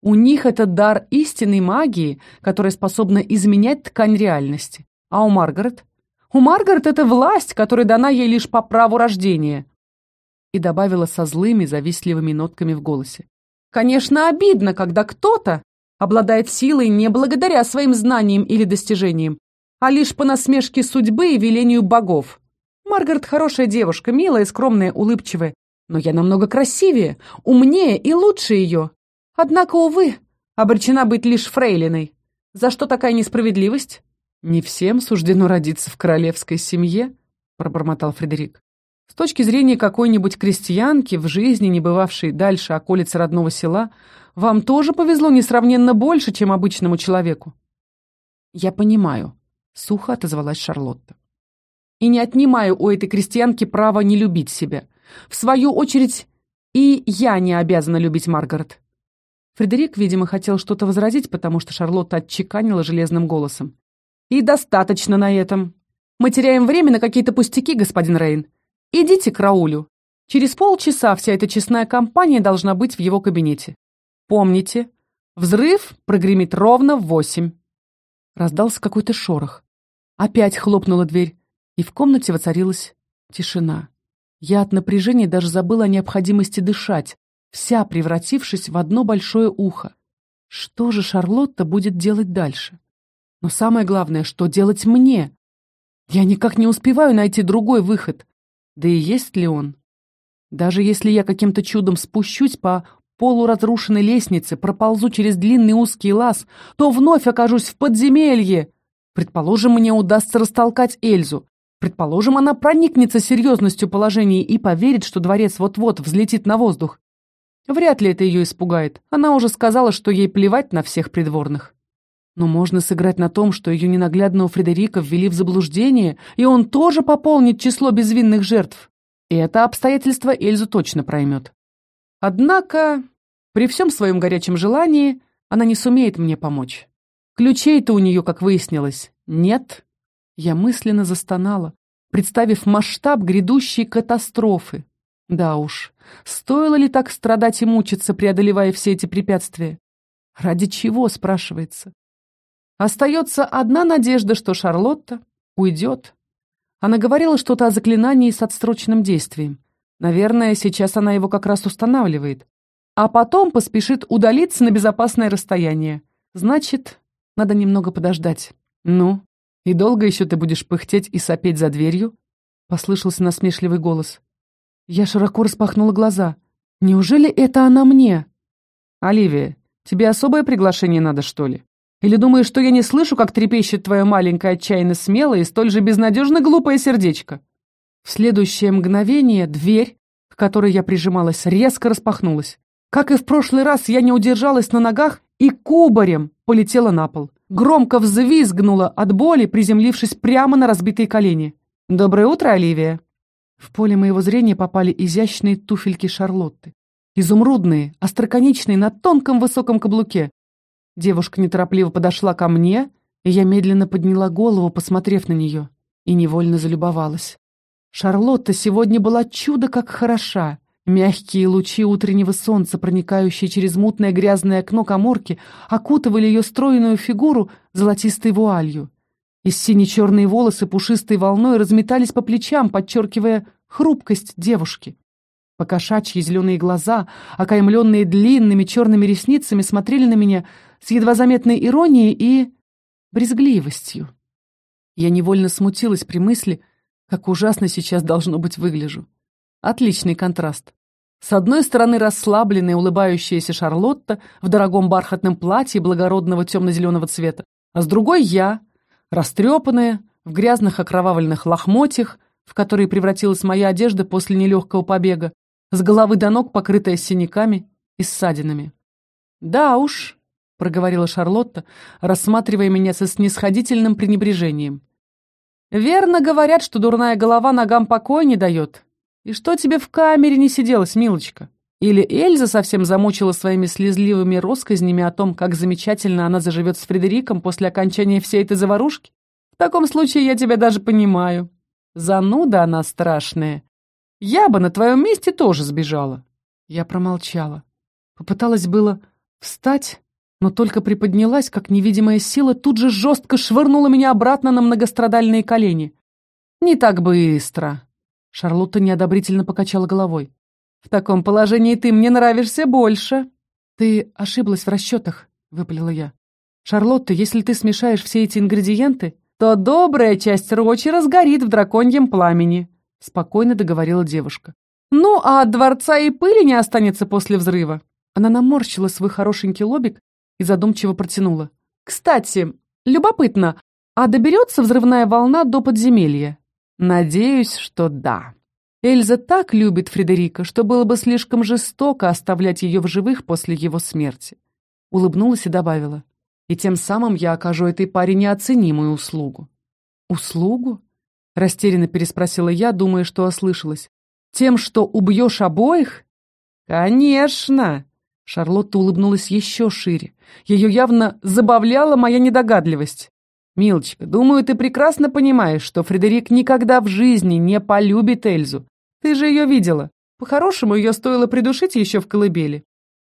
У них это дар истинной магии, которая способна изменять ткань реальности. А у Маргарет? У Маргарет это власть, которая дана ей лишь по праву рождения». И добавила со злыми, завистливыми нотками в голосе. «Конечно, обидно, когда кто-то обладает силой не благодаря своим знаниям или достижениям, а лишь по насмешке судьбы и велению богов. Маргарет хорошая девушка, милая, скромная, улыбчивая, но я намного красивее, умнее и лучше ее. Однако, увы, обречена быть лишь фрейлиной. За что такая несправедливость? Не всем суждено родиться в королевской семье, пробормотал Фредерик. С точки зрения какой-нибудь крестьянки, в жизни не бывавшей дальше околицы родного села, вам тоже повезло несравненно больше, чем обычному человеку. Я понимаю, — сухо отозвалась Шарлотта. «И не отнимаю у этой крестьянки права не любить себя. В свою очередь, и я не обязана любить Маргарет». Фредерик, видимо, хотел что-то возразить, потому что Шарлотта отчеканила железным голосом. «И достаточно на этом. Мы теряем время на какие-то пустяки, господин Рейн. Идите к Раулю. Через полчаса вся эта честная компания должна быть в его кабинете. Помните, взрыв прогремит ровно в восемь». Раздался какой-то шорох. Опять хлопнула дверь, и в комнате воцарилась тишина. Я от напряжения даже забыла о необходимости дышать, вся превратившись в одно большое ухо. Что же Шарлотта будет делать дальше? Но самое главное, что делать мне? Я никак не успеваю найти другой выход. Да и есть ли он? Даже если я каким-то чудом спущусь по полуразрушенной лестнице, проползу через длинный узкий лаз, то вновь окажусь в подземелье. Предположим, мне удастся растолкать Эльзу. Предположим, она проникнется серьезностью положения и поверит, что дворец вот-вот взлетит на воздух. Вряд ли это ее испугает. Она уже сказала, что ей плевать на всех придворных. Но можно сыграть на том, что ее ненаглядного Фредерика ввели в заблуждение, и он тоже пополнит число безвинных жертв. И это обстоятельство Эльзу точно проймет. Однако, при всем своем горячем желании, она не сумеет мне помочь. Ключей-то у нее, как выяснилось, нет. Я мысленно застонала, представив масштаб грядущей катастрофы. Да уж, стоило ли так страдать и мучиться, преодолевая все эти препятствия? Ради чего, спрашивается? Остается одна надежда, что Шарлотта уйдет. Она говорила что-то о заклинании с отсроченным действием. Наверное, сейчас она его как раз устанавливает. А потом поспешит удалиться на безопасное расстояние. Значит, надо немного подождать. Ну, и долго еще ты будешь пыхтеть и сопеть за дверью? Послышался насмешливый голос. Я широко распахнула глаза. Неужели это она мне? Оливия, тебе особое приглашение надо, что ли? Или думаешь, что я не слышу, как трепещет твое маленькое отчаянно смелое и столь же безнадежно глупое сердечко? В следующее мгновение дверь, к которой я прижималась, резко распахнулась. Как и в прошлый раз, я не удержалась на ногах и кубарем полетела на пол. Громко взвизгнула от боли, приземлившись прямо на разбитые колени. «Доброе утро, Оливия!» В поле моего зрения попали изящные туфельки Шарлотты. Изумрудные, остроконечные, на тонком высоком каблуке. Девушка неторопливо подошла ко мне, и я медленно подняла голову, посмотрев на нее, и невольно залюбовалась. Шарлотта сегодня была чудо как хороша. Мягкие лучи утреннего солнца, проникающие через мутное грязное окно коморки, окутывали ее стройную фигуру золотистой вуалью. И сине-черные волосы пушистой волной разметались по плечам, подчеркивая хрупкость девушки. Покошачьи зеленые глаза, окаймленные длинными черными ресницами, смотрели на меня с едва заметной иронией и брезгливостью. Я невольно смутилась при мысли, как ужасно сейчас должно быть выгляжу. Отличный контраст. С одной стороны расслабленная, улыбающаяся Шарлотта в дорогом бархатном платье благородного темно-зеленого цвета, а с другой я, растрепанная, в грязных окровавленных лохмотьях, в которые превратилась моя одежда после нелегкого побега, с головы до ног покрытая синяками и ссадинами. «Да уж», — проговорила Шарлотта, рассматривая меня со снисходительным пренебрежением. «Верно говорят, что дурная голова ногам покоя не дает. И что тебе в камере не сиделось, милочка? Или Эльза совсем замучила своими слезливыми россказнями о том, как замечательно она заживет с Фредериком после окончания всей этой заварушки? В таком случае я тебя даже понимаю. Зануда она страшная. Я бы на твоем месте тоже сбежала. Я промолчала. Попыталась было встать, но только приподнялась, как невидимая сила тут же жестко швырнула меня обратно на многострадальные колени. «Не так быстро!» Шарлотта неодобрительно покачала головой. «В таком положении ты мне нравишься больше!» «Ты ошиблась в расчетах», — выпалила я. «Шарлотта, если ты смешаешь все эти ингредиенты, то добрая часть Рочи разгорит в драконьем пламени», — спокойно договорила девушка. «Ну, а от дворца и пыли не останется после взрыва». Она наморщила свой хорошенький лобик и задумчиво протянула. «Кстати, любопытно, а доберется взрывная волна до подземелья?» «Надеюсь, что да». Эльза так любит Фредерика, что было бы слишком жестоко оставлять ее в живых после его смерти. Улыбнулась и добавила. «И тем самым я окажу этой паре неоценимую услугу». «Услугу?» Растерянно переспросила я, думая, что ослышалась. Тем, что убьешь обоих? Конечно! Шарлотта улыбнулась еще шире. Ее явно забавляла моя недогадливость. «Милочка, думаю, ты прекрасно понимаешь, что Фредерик никогда в жизни не полюбит Эльзу. Ты же ее видела. По-хорошему, ее стоило придушить еще в колыбели.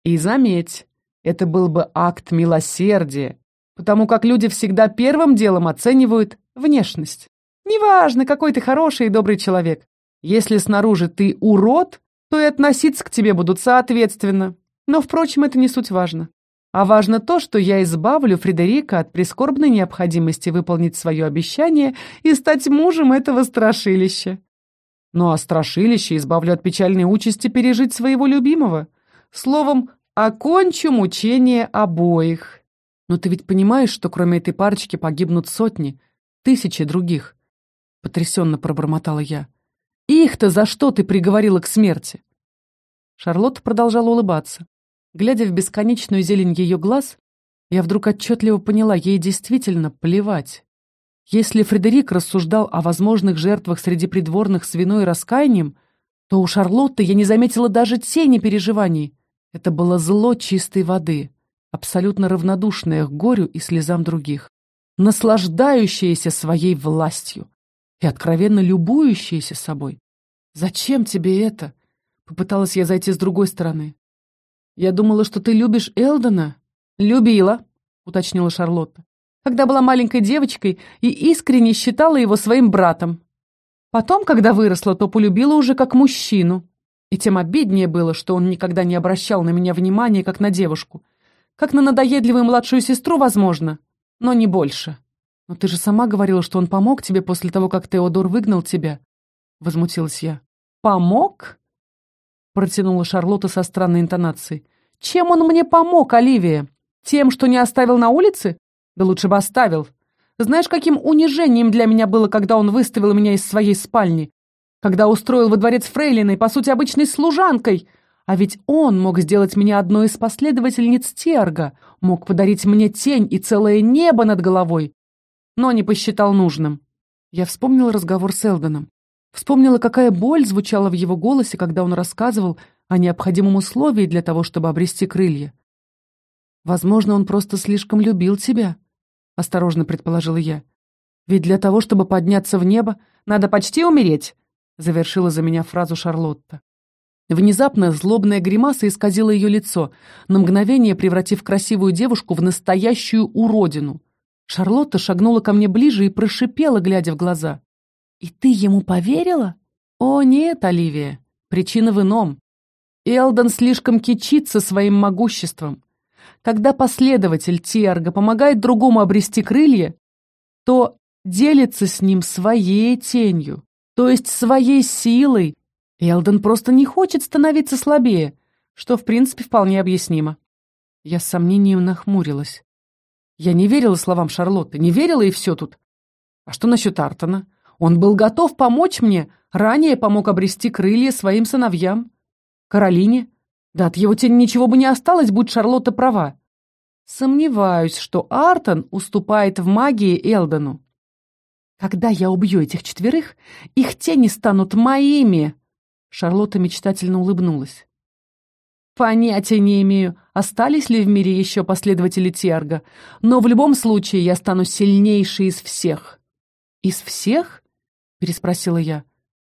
И заметь, это был бы акт милосердия, потому как люди всегда первым делом оценивают внешность. Неважно, какой ты хороший и добрый человек. Если снаружи ты урод, то и относиться к тебе будут соответственно. Но, впрочем, это не суть важно. А важно то, что я избавлю Фредерика от прискорбной необходимости выполнить свое обещание и стать мужем этого страшилища. Ну а страшилище избавлю от печальной участи пережить своего любимого. Словом, окончу мучение обоих. Но ты ведь понимаешь, что кроме этой парочки погибнут сотни, тысячи других? Потрясенно пробормотала я. Их-то за что ты приговорила к смерти?» Шарлотта продолжала улыбаться. Глядя в бесконечную зелень ее глаз, я вдруг отчетливо поняла, ей действительно плевать. Если Фредерик рассуждал о возможных жертвах среди придворных с виной и раскаянием, то у Шарлотты я не заметила даже тени переживаний. Это было зло чистой воды, абсолютно равнодушное к горю и слезам других, наслаждающееся своей властью, и откровенно любующаяся собой. «Зачем тебе это?» — попыталась я зайти с другой стороны. «Я думала, что ты любишь Элдона». «Любила», — уточнила Шарлотта, «когда была маленькой девочкой и искренне считала его своим братом. Потом, когда выросла, то полюбила уже как мужчину. И тем обиднее было, что он никогда не обращал на меня внимания, как на девушку. Как на надоедливую младшую сестру, возможно, но не больше». «Но ты же сама говорила, что он помог тебе после того, как Теодор выгнал тебя», — возмутилась я. «Помог?» — протянула Шарлотта со странной интонацией. «Чем он мне помог, Оливия? Тем, что не оставил на улице? Да лучше бы оставил. Знаешь, каким унижением для меня было, когда он выставил меня из своей спальни? Когда устроил во дворец фрейлиной, по сути, обычной служанкой? А ведь он мог сделать меня одной из последовательниц Терга, мог подарить мне тень и целое небо над головой но не посчитал нужным. Я вспомнила разговор с Элдоном. Вспомнила, какая боль звучала в его голосе, когда он рассказывал о необходимом условии для того, чтобы обрести крылья. «Возможно, он просто слишком любил тебя», — осторожно предположила я. «Ведь для того, чтобы подняться в небо, надо почти умереть», — завершила за меня фразу Шарлотта. Внезапно злобная гримаса исказила ее лицо, на мгновение превратив красивую девушку в настоящую уродину. Шарлотта шагнула ко мне ближе и прошипела, глядя в глаза. «И ты ему поверила?» «О, нет, Оливия, причина в ином. Элдон слишком кичится своим могуществом. Когда последователь Тиарга помогает другому обрести крылья, то делится с ним своей тенью, то есть своей силой. Элдон просто не хочет становиться слабее, что, в принципе, вполне объяснимо. Я с сомнением нахмурилась. Я не верила словам Шарлотты, не верила и все тут. А что насчет Артона? Он был готов помочь мне, ранее помог обрести крылья своим сыновьям. Каролине? Да от его тени ничего бы не осталось, будь Шарлотта права. Сомневаюсь, что Артон уступает в магии Элдону. Когда я убью этих четверых, их тени станут моими. Шарлотта мечтательно улыбнулась. Понятия не имею, остались ли в мире еще последователи Терга, но в любом случае я стану сильнейшей из всех. Из всех? переспросила я.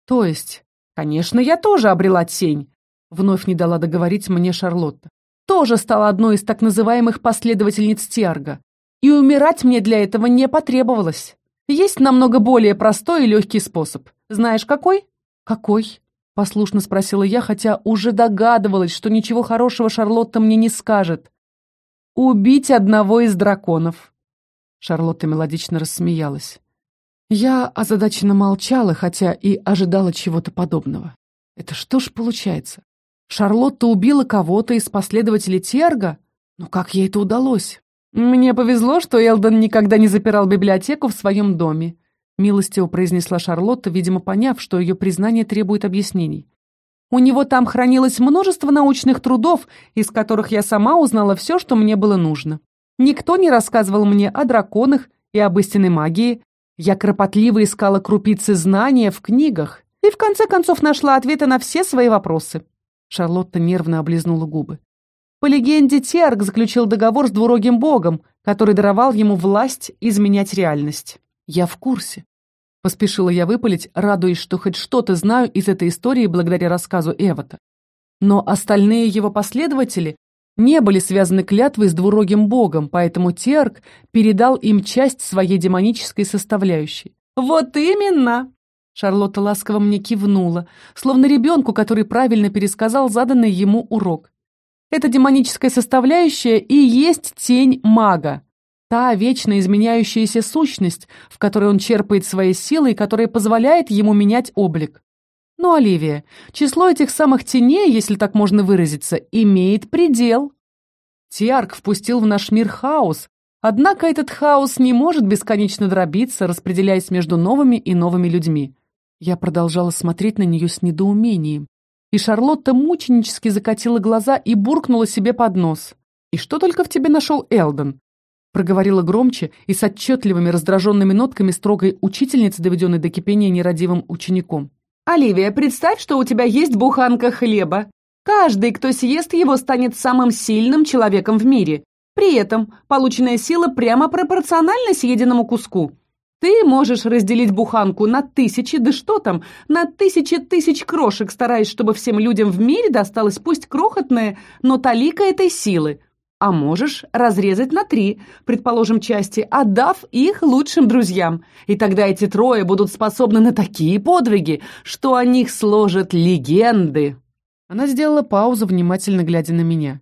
То есть, конечно, я тоже обрела тень, вновь не дала договорить мне Шарлотта. Тоже стала одной из так называемых последовательниц Терга. И умирать мне для этого не потребовалось. Есть намного более простой и легкий способ. Знаешь, какой? Какой? Послушно спросила я, хотя уже догадывалась, что ничего хорошего Шарлотта мне не скажет. Убить одного из драконов. Шарлотта мелодично рассмеялась. Я озадаченно молчала, хотя и ожидала чего-то подобного. Это что ж получается? Шарлотта убила кого-то из последователей Терга? Ну как ей это удалось? «Мне повезло, что Элдон никогда не запирал библиотеку в своем доме», милостиво произнесла Шарлотта, видимо, поняв, что ее признание требует объяснений. «У него там хранилось множество научных трудов, из которых я сама узнала все, что мне было нужно. Никто не рассказывал мне о драконах и об истинной магии. Я кропотливо искала крупицы знания в книгах и в конце концов нашла ответы на все свои вопросы». Шарлотта нервно облизнула губы. По легенде, Терк заключил договор с двурогим богом, который даровал ему власть изменять реальность. Я в курсе. Поспешила я выпалить, радуясь, что хоть что-то знаю из этой истории благодаря рассказу Эвота. Но остальные его последователи не были связаны клятвой с двурогим богом, поэтому Терк передал им часть своей демонической составляющей. «Вот именно!» Шарлотта ласково мне кивнула, словно ребенку, который правильно пересказал заданный ему урок. Эта демоническая составляющая и есть тень мага. Та вечно изменяющаяся сущность, в которой он черпает свои силы и которая позволяет ему менять облик. Но, Оливия, число этих самых теней, если так можно выразиться, имеет предел. Тиарк впустил в наш мир хаос, однако этот хаос не может бесконечно дробиться, распределяясь между новыми и новыми людьми. Я продолжала смотреть на нее с недоумением и Шарлотта мученически закатила глаза и буркнула себе под нос. «И что только в тебе нашел Элден?» Проговорила громче и с отчетливыми раздраженными нотками строгой учительницы, доведенной до кипения нерадивым учеником. «Оливия, представь, что у тебя есть буханка хлеба. Каждый, кто съест его, станет самым сильным человеком в мире. При этом полученная сила прямо пропорциональна съеденному куску. Ты можешь разделить буханку на тысячи, да что там, на тысячи тысяч крошек, стараясь, чтобы всем людям в мире досталось пусть крохотное, но талика этой силы. А можешь разрезать на три, предположим, части, отдав их лучшим друзьям. И тогда эти трое будут способны на такие подвиги, что о них сложат легенды. Она сделала паузу, внимательно глядя на меня.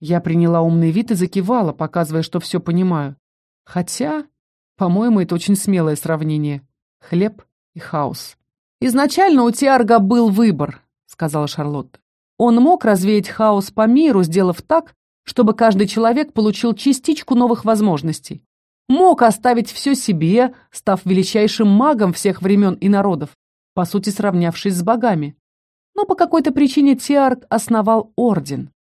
Я приняла умный вид и закивала, показывая, что все понимаю. Хотя по-моему, это очень смелое сравнение. Хлеб и хаос. «Изначально у Тиарга был выбор», — сказала Шарлотта. «Он мог развеять хаос по миру, сделав так, чтобы каждый человек получил частичку новых возможностей. Мог оставить все себе, став величайшим магом всех времен и народов, по сути сравнявшись с богами. Но по какой-то причине Тиарг основал орден,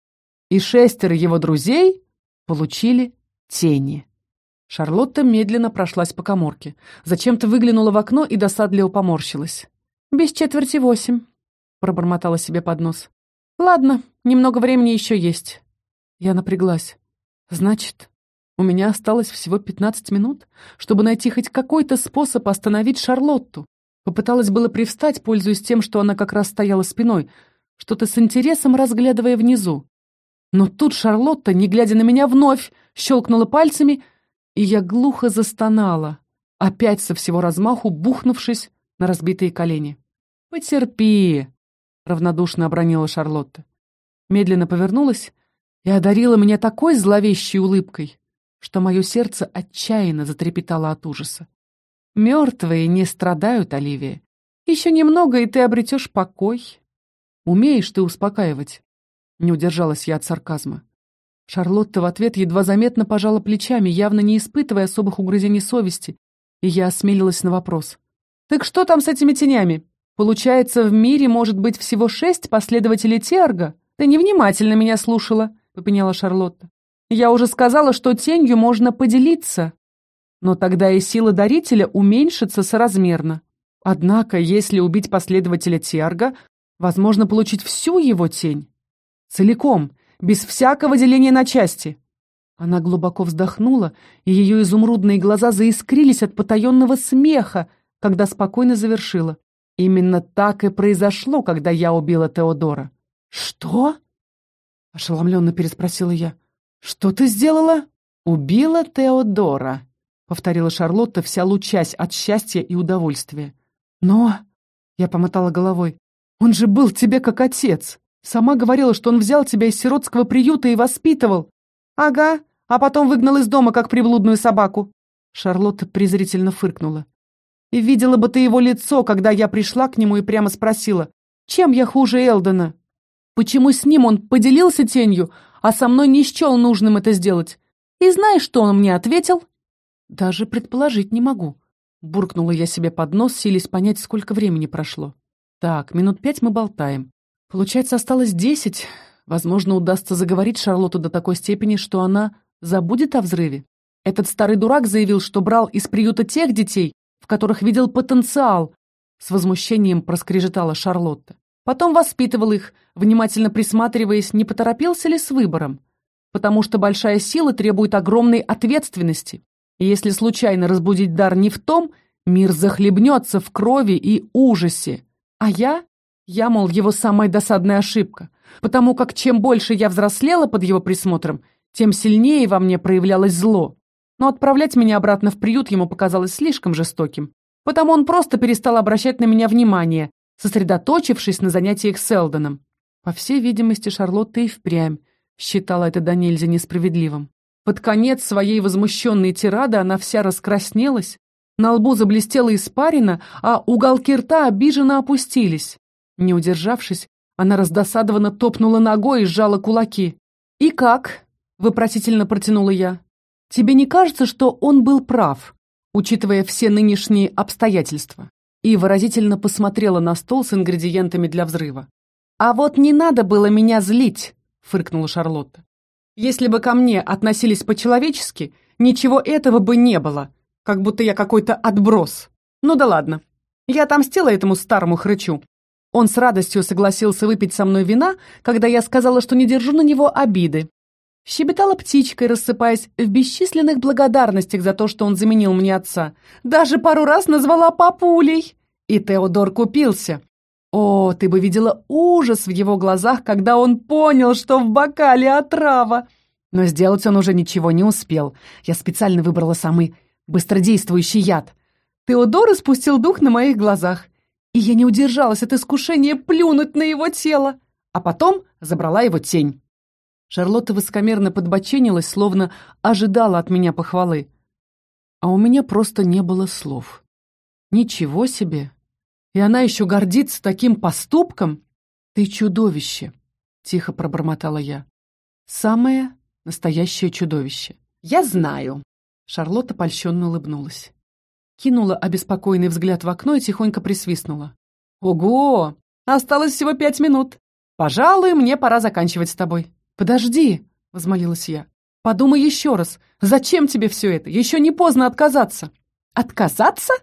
и шестеро его друзей получили тени. Шарлотта медленно прошлась по коморке. Зачем-то выглянула в окно и досадливо поморщилась. «Без четверти восемь», — пробормотала себе под нос. «Ладно, немного времени еще есть». Я напряглась. «Значит, у меня осталось всего пятнадцать минут, чтобы найти хоть какой-то способ остановить Шарлотту». Попыталась было привстать, пользуясь тем, что она как раз стояла спиной, что-то с интересом разглядывая внизу. Но тут Шарлотта, не глядя на меня, вновь щелкнула пальцами — и я глухо застонала, опять со всего размаху бухнувшись на разбитые колени. «Потерпи!» — равнодушно обронила Шарлотта. Медленно повернулась и одарила меня такой зловещей улыбкой, что мое сердце отчаянно затрепетало от ужаса. «Мертвые не страдают, Оливия. Еще немного, и ты обретешь покой. Умеешь ты успокаивать?» Не удержалась я от сарказма. Шарлотта в ответ едва заметно пожала плечами, явно не испытывая особых угрызений совести, и я осмелилась на вопрос. «Так что там с этими тенями? Получается, в мире может быть всего шесть последователей Терга? Ты невнимательно меня слушала», — попеняла Шарлотта. «Я уже сказала, что тенью можно поделиться, но тогда и сила дарителя уменьшится соразмерно. Однако, если убить последователя Терга, возможно получить всю его тень. Целиком, без всякого деления на части. Она глубоко вздохнула, и ее изумрудные глаза заискрились от потаенного смеха, когда спокойно завершила. Именно так и произошло, когда я убила Теодора. «Что?» — ошеломленно переспросила я. «Что ты сделала?» «Убила Теодора», — повторила Шарлотта, вся лучась от счастья и удовольствия. «Но...» — я помотала головой. «Он же был тебе как отец. Сама говорила, что он взял тебя из сиротского приюта и воспитывал». «Ага, а потом выгнал из дома, как приблудную собаку». Шарлотта презрительно фыркнула. И видела бы ты его лицо, когда я пришла к нему и прямо спросила, чем я хуже Элдена? Почему с ним он поделился тенью, а со мной не счел нужным это сделать? И знаешь, что он мне ответил? Даже предположить не могу. Буркнула я себе под нос, силясь понять, сколько времени прошло. Так, минут пять мы болтаем. Получается, осталось десять. Возможно, удастся заговорить Шарлотту до такой степени, что она забудет о взрыве. Этот старый дурак заявил, что брал из приюта тех детей, в которых видел потенциал, с возмущением проскрежетала Шарлотта. Потом воспитывал их, внимательно присматриваясь, не поторопился ли с выбором. Потому что большая сила требует огромной ответственности. И если случайно разбудить дар не в том, мир захлебнется в крови и ужасе. А я? Я, мол, его самая досадная ошибка. Потому как чем больше я взрослела под его присмотром, тем сильнее во мне проявлялось зло но отправлять меня обратно в приют ему показалось слишком жестоким. Потому он просто перестал обращать на меня внимание, сосредоточившись на занятиях с Элдоном. По всей видимости, Шарлотта и впрямь считала это до нельзя несправедливым. Под конец своей возмущенной тирады она вся раскраснелась, на лбу заблестела испарина, а уголки рта обиженно опустились. Не удержавшись, она раздосадованно топнула ногой и сжала кулаки. «И как?» — вопросительно протянула я. Тебе не кажется, что он был прав, учитывая все нынешние обстоятельства?» И выразительно посмотрела на стол с ингредиентами для взрыва. «А вот не надо было меня злить», — фыркнула Шарлотта. «Если бы ко мне относились по-человечески, ничего этого бы не было, как будто я какой-то отброс. Ну да ладно, я отомстила этому старому хрычу. Он с радостью согласился выпить со мной вина, когда я сказала, что не держу на него обиды, Щебетала птичкой, рассыпаясь в бесчисленных благодарностях за то, что он заменил мне отца. Даже пару раз назвала папулей. И Теодор купился. О, ты бы видела ужас в его глазах, когда он понял, что в бокале отрава. Но сделать он уже ничего не успел. Я специально выбрала самый быстродействующий яд. Теодор испустил дух на моих глазах. И я не удержалась от искушения плюнуть на его тело. А потом забрала его тень. Шарлотта высокомерно подбоченилась, словно ожидала от меня похвалы. А у меня просто не было слов. Ничего себе! И она еще гордится таким поступком? Ты чудовище! Тихо пробормотала я. Самое настоящее чудовище. Я знаю. Шарлотта польщенно улыбнулась. Кинула обеспокоенный взгляд в окно и тихонько присвистнула. «Ого! Осталось всего пять минут. Пожалуй, мне пора заканчивать с тобой». «Подожди!» — возмолилась я. «Подумай еще раз. Зачем тебе все это? Еще не поздно отказаться». «Отказаться?»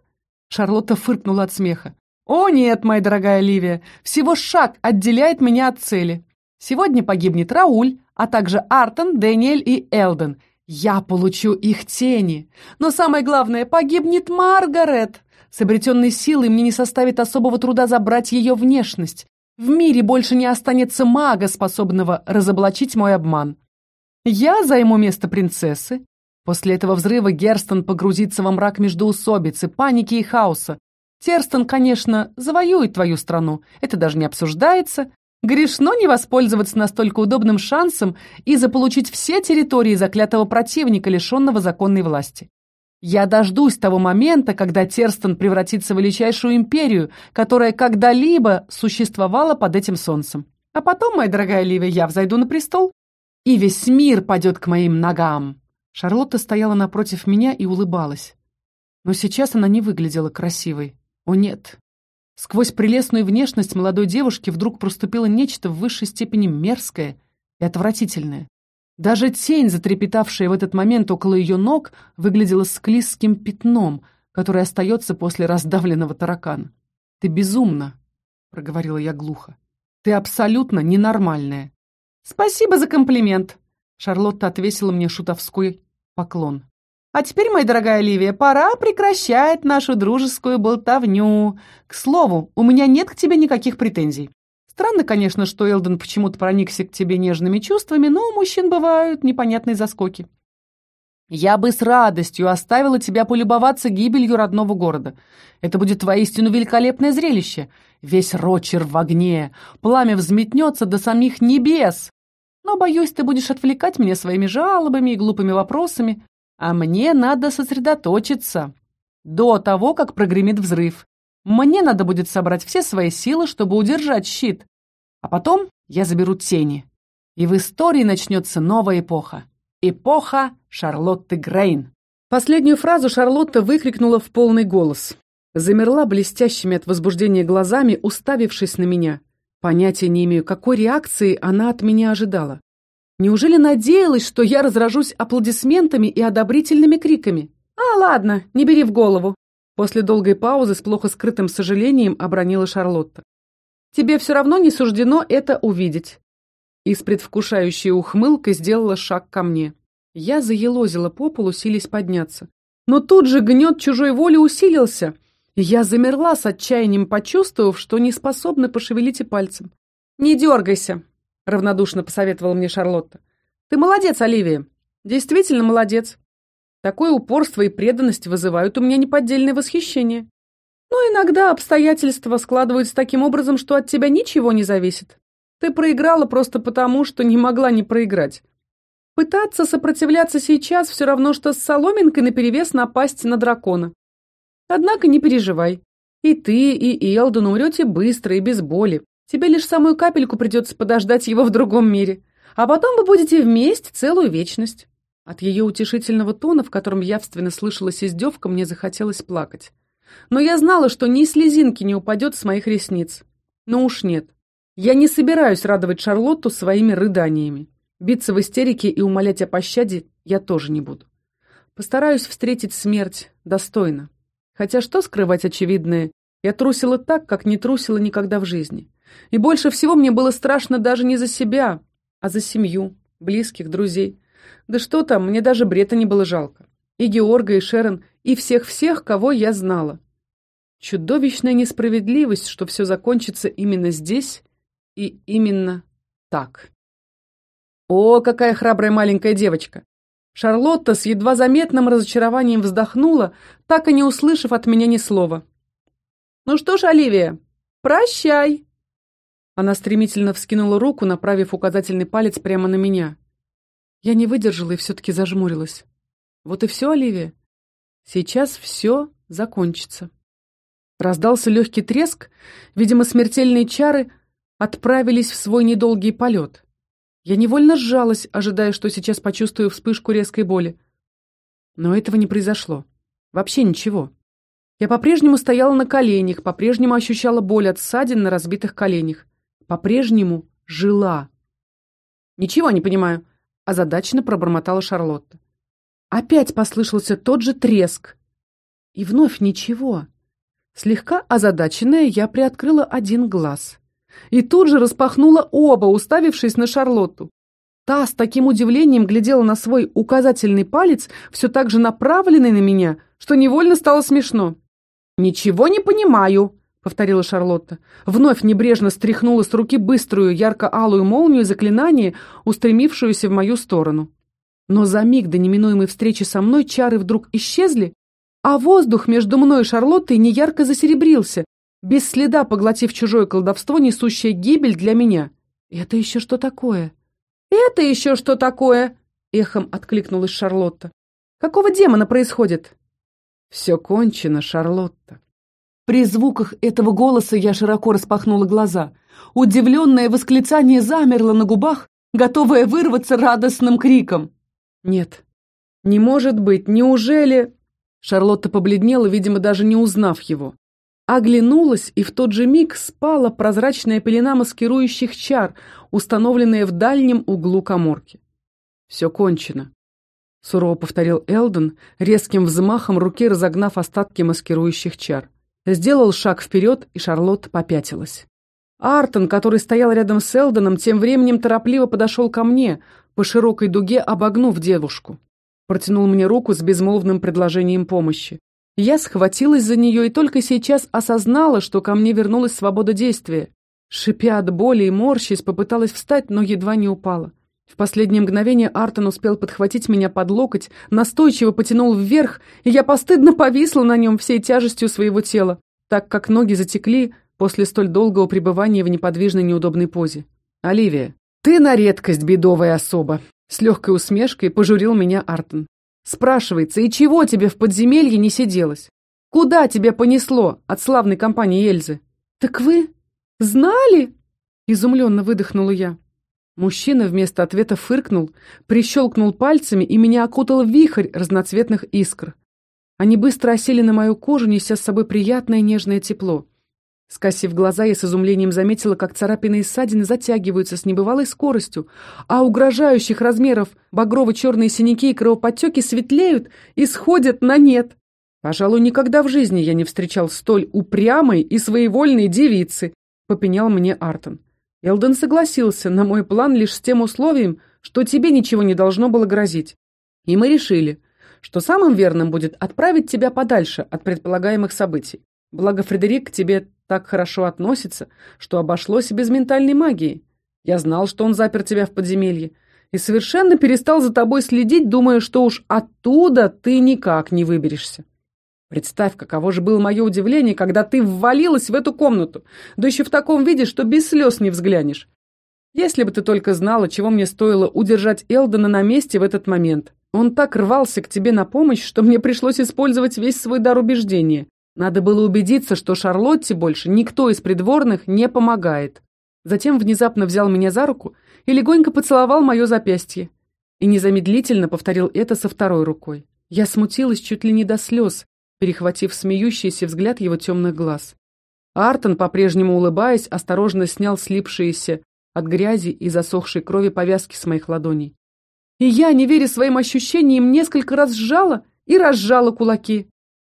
Шарлотта фыркнула от смеха. «О нет, моя дорогая Ливия, всего шаг отделяет меня от цели. Сегодня погибнет Рауль, а также Артон, Дэниэль и Элден. Я получу их тени. Но самое главное, погибнет Маргарет. С обретенной силой мне не составит особого труда забрать ее внешность. В мире больше не останется мага, способного разоблачить мой обман. Я займу место принцессы. После этого взрыва Герстон погрузится во мрак междоусобицы, паники и хаоса. Терстон, конечно, завоюет твою страну, это даже не обсуждается. Грешно не воспользоваться настолько удобным шансом и заполучить все территории заклятого противника, лишенного законной власти. Я дождусь того момента, когда Терстон превратится в величайшую империю, которая когда-либо существовала под этим солнцем. А потом, моя дорогая Ливия, я взойду на престол, и весь мир падет к моим ногам». Шарлотта стояла напротив меня и улыбалась. Но сейчас она не выглядела красивой. О нет. Сквозь прелестную внешность молодой девушки вдруг проступило нечто в высшей степени мерзкое и отвратительное. Даже тень, затрепетавшая в этот момент около ее ног, выглядела склизким пятном, которое остается после раздавленного таракана. «Ты безумна», — проговорила я глухо. «Ты абсолютно ненормальная. «Спасибо за комплимент!» Шарлотта отвесила мне шутовской поклон. «А теперь, моя дорогая Оливия, пора прекращать нашу дружескую болтовню. К слову, у меня нет к тебе никаких претензий. Странно, конечно, что Элден почему-то проникся к тебе нежными чувствами, но у мужчин бывают непонятные заскоки. Я бы с радостью оставила тебя полюбоваться гибелью родного города. Это будет воистину великолепное зрелище. Весь Рочер в огне, пламя взметнется до самих небес. Но, боюсь, ты будешь отвлекать меня своими жалобами и глупыми вопросами, а мне надо сосредоточиться. До того, как прогремит взрыв. Мне надо будет собрать все свои силы, чтобы удержать щит. А потом я заберу тени. И в истории начнется новая эпоха. Эпоха Шарлотты Грейн. Последнюю фразу Шарлотта выкрикнула в полный голос. Замерла блестящими от возбуждения глазами, уставившись на меня. Понятия не имею, какой реакции она от меня ожидала. Неужели надеялась, что я разражусь аплодисментами и одобрительными криками? «А, ладно, не бери в голову!» После долгой паузы с плохо скрытым сожалением обронила Шарлотта. «Тебе все равно не суждено это увидеть и с предвкушающей ухмылкой сделала шаг ко мне. Я заелозила по полу, силясь подняться. Но тут же гнет чужой воли усилился, я замерла с отчаянием, почувствовав, что не способна пошевелить и пальцем. «Не дергайся», — равнодушно посоветовала мне Шарлотта. «Ты молодец, Оливия. Действительно молодец. Такое упорство и преданность вызывают у меня неподдельное восхищение. Но иногда обстоятельства складываются таким образом, что от тебя ничего не зависит. Ты проиграла просто потому, что не могла не проиграть. Пытаться сопротивляться сейчас все равно, что с соломинкой наперевес напасть на дракона. Однако не переживай. И ты, и Элдон умрете быстро и без боли. Тебе лишь самую капельку придется подождать его в другом мире. А потом вы будете вместе целую вечность. От ее утешительного тона, в котором явственно слышалась издевка, мне захотелось плакать. Но я знала, что ни слезинки не упадет с моих ресниц. Но уж нет. Я не собираюсь радовать Шарлотту своими рыданиями. Биться в истерике и умолять о пощаде я тоже не буду. Постараюсь встретить смерть достойно. Хотя что скрывать очевидное, я трусила так, как не трусила никогда в жизни. И больше всего мне было страшно даже не за себя, а за семью, близких, друзей. Да что там, мне даже Брета не было жалко. И Георга, и Шерон, и всех-всех, кого я знала. Чудовищная несправедливость, что все закончится именно здесь и именно так. О, какая храбрая маленькая девочка! Шарлотта с едва заметным разочарованием вздохнула, так и не услышав от меня ни слова. «Ну что ж, Оливия, прощай!» Она стремительно вскинула руку, направив указательный палец прямо на меня. Я не выдержала и все-таки зажмурилась. Вот и все, Оливия. Сейчас все закончится. Раздался легкий треск, видимо, смертельные чары отправились в свой недолгий полет. Я невольно сжалась, ожидая, что сейчас почувствую вспышку резкой боли. Но этого не произошло. Вообще ничего. Я по-прежнему стояла на коленях, по-прежнему ощущала боль от ссадин на разбитых коленях. По-прежнему жила. «Ничего не понимаю», — озадаченно пробормотала Шарлотта. Опять послышался тот же треск. И вновь ничего. Слегка озадаченная, я приоткрыла один глаз и тут же распахнула оба, уставившись на Шарлотту. Та с таким удивлением глядела на свой указательный палец, все так же направленный на меня, что невольно стало смешно. «Ничего не понимаю», — повторила Шарлотта. Вновь небрежно стряхнула с руки быструю ярко-алую молнию заклинания, устремившуюся в мою сторону. Но за миг до неминуемой встречи со мной чары вдруг исчезли, а воздух между мной и Шарлоттой неярко засеребрился, без следа поглотив чужое колдовство, несущее гибель для меня. «Это еще что такое?» «Это еще что такое?» — эхом откликнулась Шарлотта. «Какого демона происходит?» «Все кончено, Шарлотта». При звуках этого голоса я широко распахнула глаза. Удивленное восклицание замерло на губах, готовое вырваться радостным криком. «Нет, не может быть, неужели...» Шарлотта побледнела, видимо, даже не узнав его. Оглянулась, и в тот же миг спала прозрачная пелена маскирующих чар, установленная в дальнем углу коморки. «Все кончено», — сурово повторил Элден, резким взмахом руки разогнав остатки маскирующих чар. Сделал шаг вперед, и Шарлотта попятилась. Артон, который стоял рядом с Элдоном, тем временем торопливо подошел ко мне, по широкой дуге обогнув девушку. Протянул мне руку с безмолвным предложением помощи. Я схватилась за нее и только сейчас осознала, что ко мне вернулась свобода действия. Шипя от боли и морщись, попыталась встать, но едва не упала. В последнее мгновение Артон успел подхватить меня под локоть, настойчиво потянул вверх, и я постыдно повисла на нем всей тяжестью своего тела, так как ноги затекли после столь долгого пребывания в неподвижной неудобной позе. «Оливия, ты на редкость бедовая особа!» С легкой усмешкой пожурил меня Артон. Спрашивается, и чего тебе в подземелье не сиделось? Куда тебя понесло от славной компании Эльзы? Так вы знали? Изумленно выдохнула я. Мужчина вместо ответа фыркнул, прищелкнул пальцами, и меня окутал вихрь разноцветных искр. Они быстро осели на мою кожу, неся с собой приятное нежное тепло. Скосив глаза, я с изумлением заметила, как царапины и ссадины затягиваются с небывалой скоростью, а угрожающих размеров багрово-черные синяки и кровоподтеки светлеют и сходят на нет. Пожалуй, никогда в жизни я не встречал столь упрямой и своевольной девицы, попенял мне Артон. Элден согласился на мой план лишь с тем условием, что тебе ничего не должно было грозить. И мы решили, что самым верным будет отправить тебя подальше от предполагаемых событий. Благо Фредерик к тебе так хорошо относится, что обошлось без ментальной магии. Я знал, что он запер тебя в подземелье, и совершенно перестал за тобой следить, думая, что уж оттуда ты никак не выберешься. Представь, каково же было мое удивление, когда ты ввалилась в эту комнату, да еще в таком виде, что без слез не взглянешь. Если бы ты только знала, чего мне стоило удержать Элдона на месте в этот момент. Он так рвался к тебе на помощь, что мне пришлось использовать весь свой дар убеждения. Надо было убедиться, что Шарлотте больше никто из придворных не помогает. Затем внезапно взял меня за руку и легонько поцеловал мое запястье. И незамедлительно повторил это со второй рукой. Я смутилась чуть ли не до слез, перехватив смеющийся взгляд его темных глаз. Артон, по-прежнему улыбаясь, осторожно снял слипшиеся от грязи и засохшей крови повязки с моих ладоней. И я, не веря своим ощущениям, несколько раз сжала и разжала кулаки.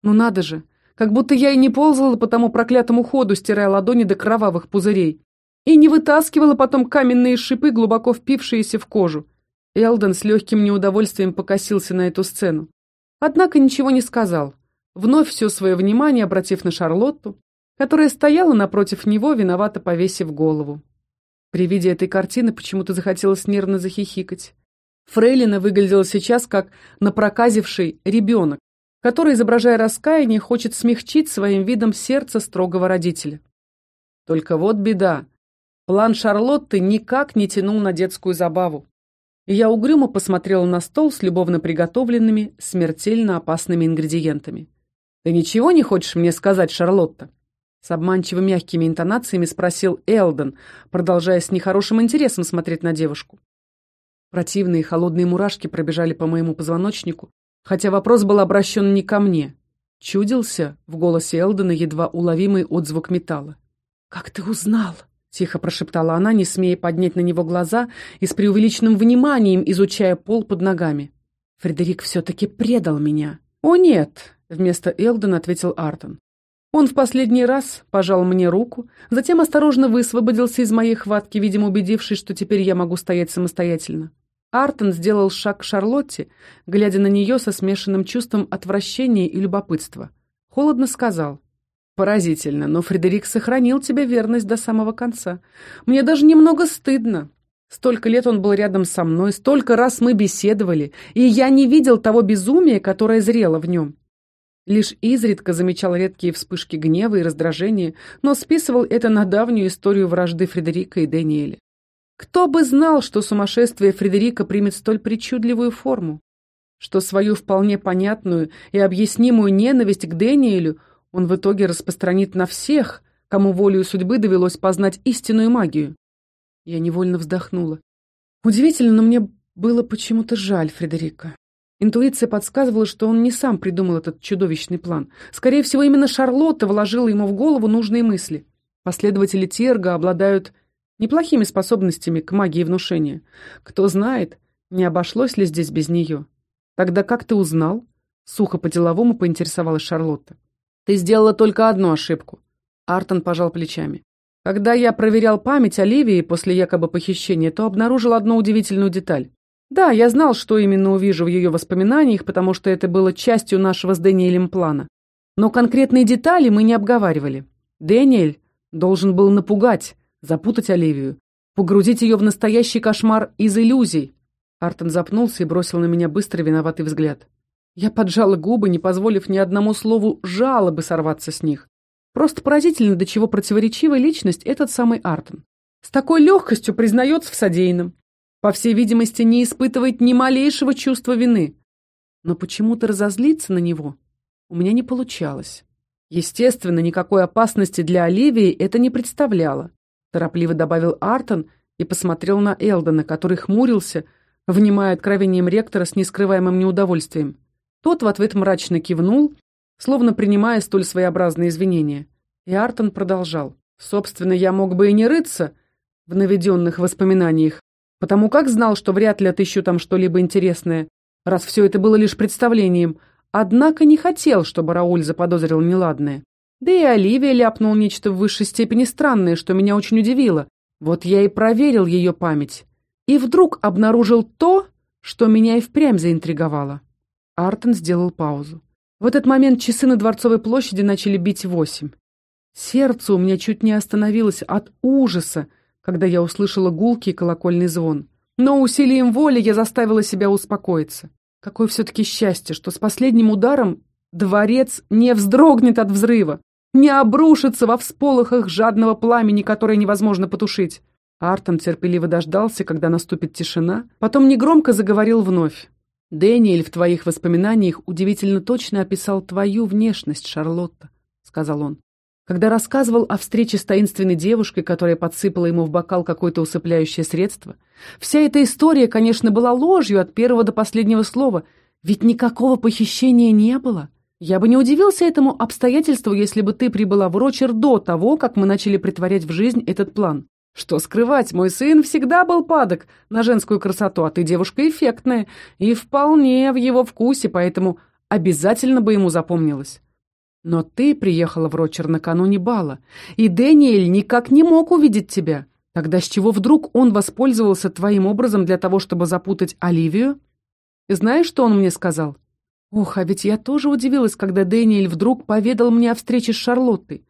Ну надо же, как будто я и не ползала по тому проклятому ходу, стирая ладони до кровавых пузырей. И не вытаскивала потом каменные шипы, глубоко впившиеся в кожу. Элден с легким неудовольствием покосился на эту сцену. Однако ничего не сказал, вновь все свое внимание обратив на Шарлотту, которая стояла напротив него, виновато повесив голову. При виде этой картины почему-то захотелось нервно захихикать. Фрейлина выглядела сейчас как напроказивший ребенок, который, изображая раскаяние, хочет смягчить своим видом сердце строгого родителя. Только вот беда. План Шарлотты никак не тянул на детскую забаву. И я угрюмо посмотрела на стол с любовно приготовленными, смертельно опасными ингредиентами. «Ты ничего не хочешь мне сказать, Шарлотта?» С обманчиво мягкими интонациями спросил Элден, продолжая с нехорошим интересом смотреть на девушку. Противные холодные мурашки пробежали по моему позвоночнику, хотя вопрос был обращен не ко мне. Чудился в голосе Элдена едва уловимый отзвук металла. «Как ты узнал?» — тихо прошептала она, не смея поднять на него глаза и с преувеличенным вниманием изучая пол под ногами. «Фредерик все-таки предал меня». «О, нет!» — вместо Элдена ответил Артон. Он в последний раз пожал мне руку, затем осторожно высвободился из моей хватки, видимо, убедившись, что теперь я могу стоять самостоятельно. Артон сделал шаг к Шарлотте, глядя на нее со смешанным чувством отвращения и любопытства. Холодно сказал. «Поразительно, но Фредерик сохранил тебе верность до самого конца. Мне даже немного стыдно. Столько лет он был рядом со мной, столько раз мы беседовали, и я не видел того безумия, которое зрело в нем. Лишь изредка замечал редкие вспышки гнева и раздражения, но списывал это на давнюю историю вражды Фредерика и Даниэля. Кто бы знал, что сумасшествие Фредерика примет столь причудливую форму? Что свою вполне понятную и объяснимую ненависть к Дэниелю он в итоге распространит на всех, кому волею судьбы довелось познать истинную магию? Я невольно вздохнула. Удивительно, но мне было почему-то жаль Фредерика. Интуиция подсказывала, что он не сам придумал этот чудовищный план. Скорее всего, именно Шарлотта вложила ему в голову нужные мысли. Последователи Терга обладают неплохими способностями к магии внушения. Кто знает, не обошлось ли здесь без нее. Тогда как ты узнал? Сухо по-деловому поинтересовалась Шарлотта. Ты сделала только одну ошибку. Артон пожал плечами. Когда я проверял память Оливии после якобы похищения, то обнаружил одну удивительную деталь. Да, я знал, что именно увижу в ее воспоминаниях, потому что это было частью нашего с Дэниелем плана. Но конкретные детали мы не обговаривали. Дэниэль должен был напугать, запутать Оливию, погрузить ее в настоящий кошмар из иллюзий. Артон запнулся и бросил на меня быстрый виноватый взгляд. Я поджала губы, не позволив ни одному слову жалобы сорваться с них. Просто поразительно, до чего противоречивая личность этот самый Артон. С такой легкостью признается в содеянном. По всей видимости, не испытывает ни малейшего чувства вины. Но почему-то разозлиться на него у меня не получалось. Естественно, никакой опасности для Оливии это не представляло. Торопливо добавил Артон и посмотрел на Элдона, который хмурился, внимая откровением ректора с нескрываемым неудовольствием. Тот в ответ мрачно кивнул, словно принимая столь своеобразные извинения. И Артон продолжал. «Собственно, я мог бы и не рыться в наведенных воспоминаниях, потому как знал, что вряд ли отыщу там что-либо интересное, раз все это было лишь представлением, однако не хотел, чтобы Рауль заподозрил неладное. Да и Оливия ляпнул нечто в высшей степени странное, что меня очень удивило. Вот я и проверил ее память. И вдруг обнаружил то, что меня и впрямь заинтриговало. Артон сделал паузу. В этот момент часы на Дворцовой площади начали бить восемь. Сердце у меня чуть не остановилось от ужаса, когда я услышала гулкий колокольный звон. Но усилием воли я заставила себя успокоиться. Какое все-таки счастье, что с последним ударом дворец не вздрогнет от взрыва, не обрушится во всполохах жадного пламени, которое невозможно потушить. Артон терпеливо дождался, когда наступит тишина, потом негромко заговорил вновь. «Дэниэль в твоих воспоминаниях удивительно точно описал твою внешность, Шарлотта», — сказал он. Когда рассказывал о встрече с таинственной девушкой, которая подсыпала ему в бокал какое-то усыпляющее средство, вся эта история, конечно, была ложью от первого до последнего слова, ведь никакого похищения не было. Я бы не удивился этому обстоятельству, если бы ты прибыла в Рочер до того, как мы начали притворять в жизнь этот план. Что скрывать, мой сын всегда был падок на женскую красоту, а ты девушка эффектная и вполне в его вкусе, поэтому обязательно бы ему запомнилось. Но ты приехала в Рочер накануне бала, и Дэниэль никак не мог увидеть тебя. Тогда с чего вдруг он воспользовался твоим образом для того, чтобы запутать Оливию? Знаешь, что он мне сказал? Ох, а ведь я тоже удивилась, когда Дэниэль вдруг поведал мне о встрече с Шарлоттой.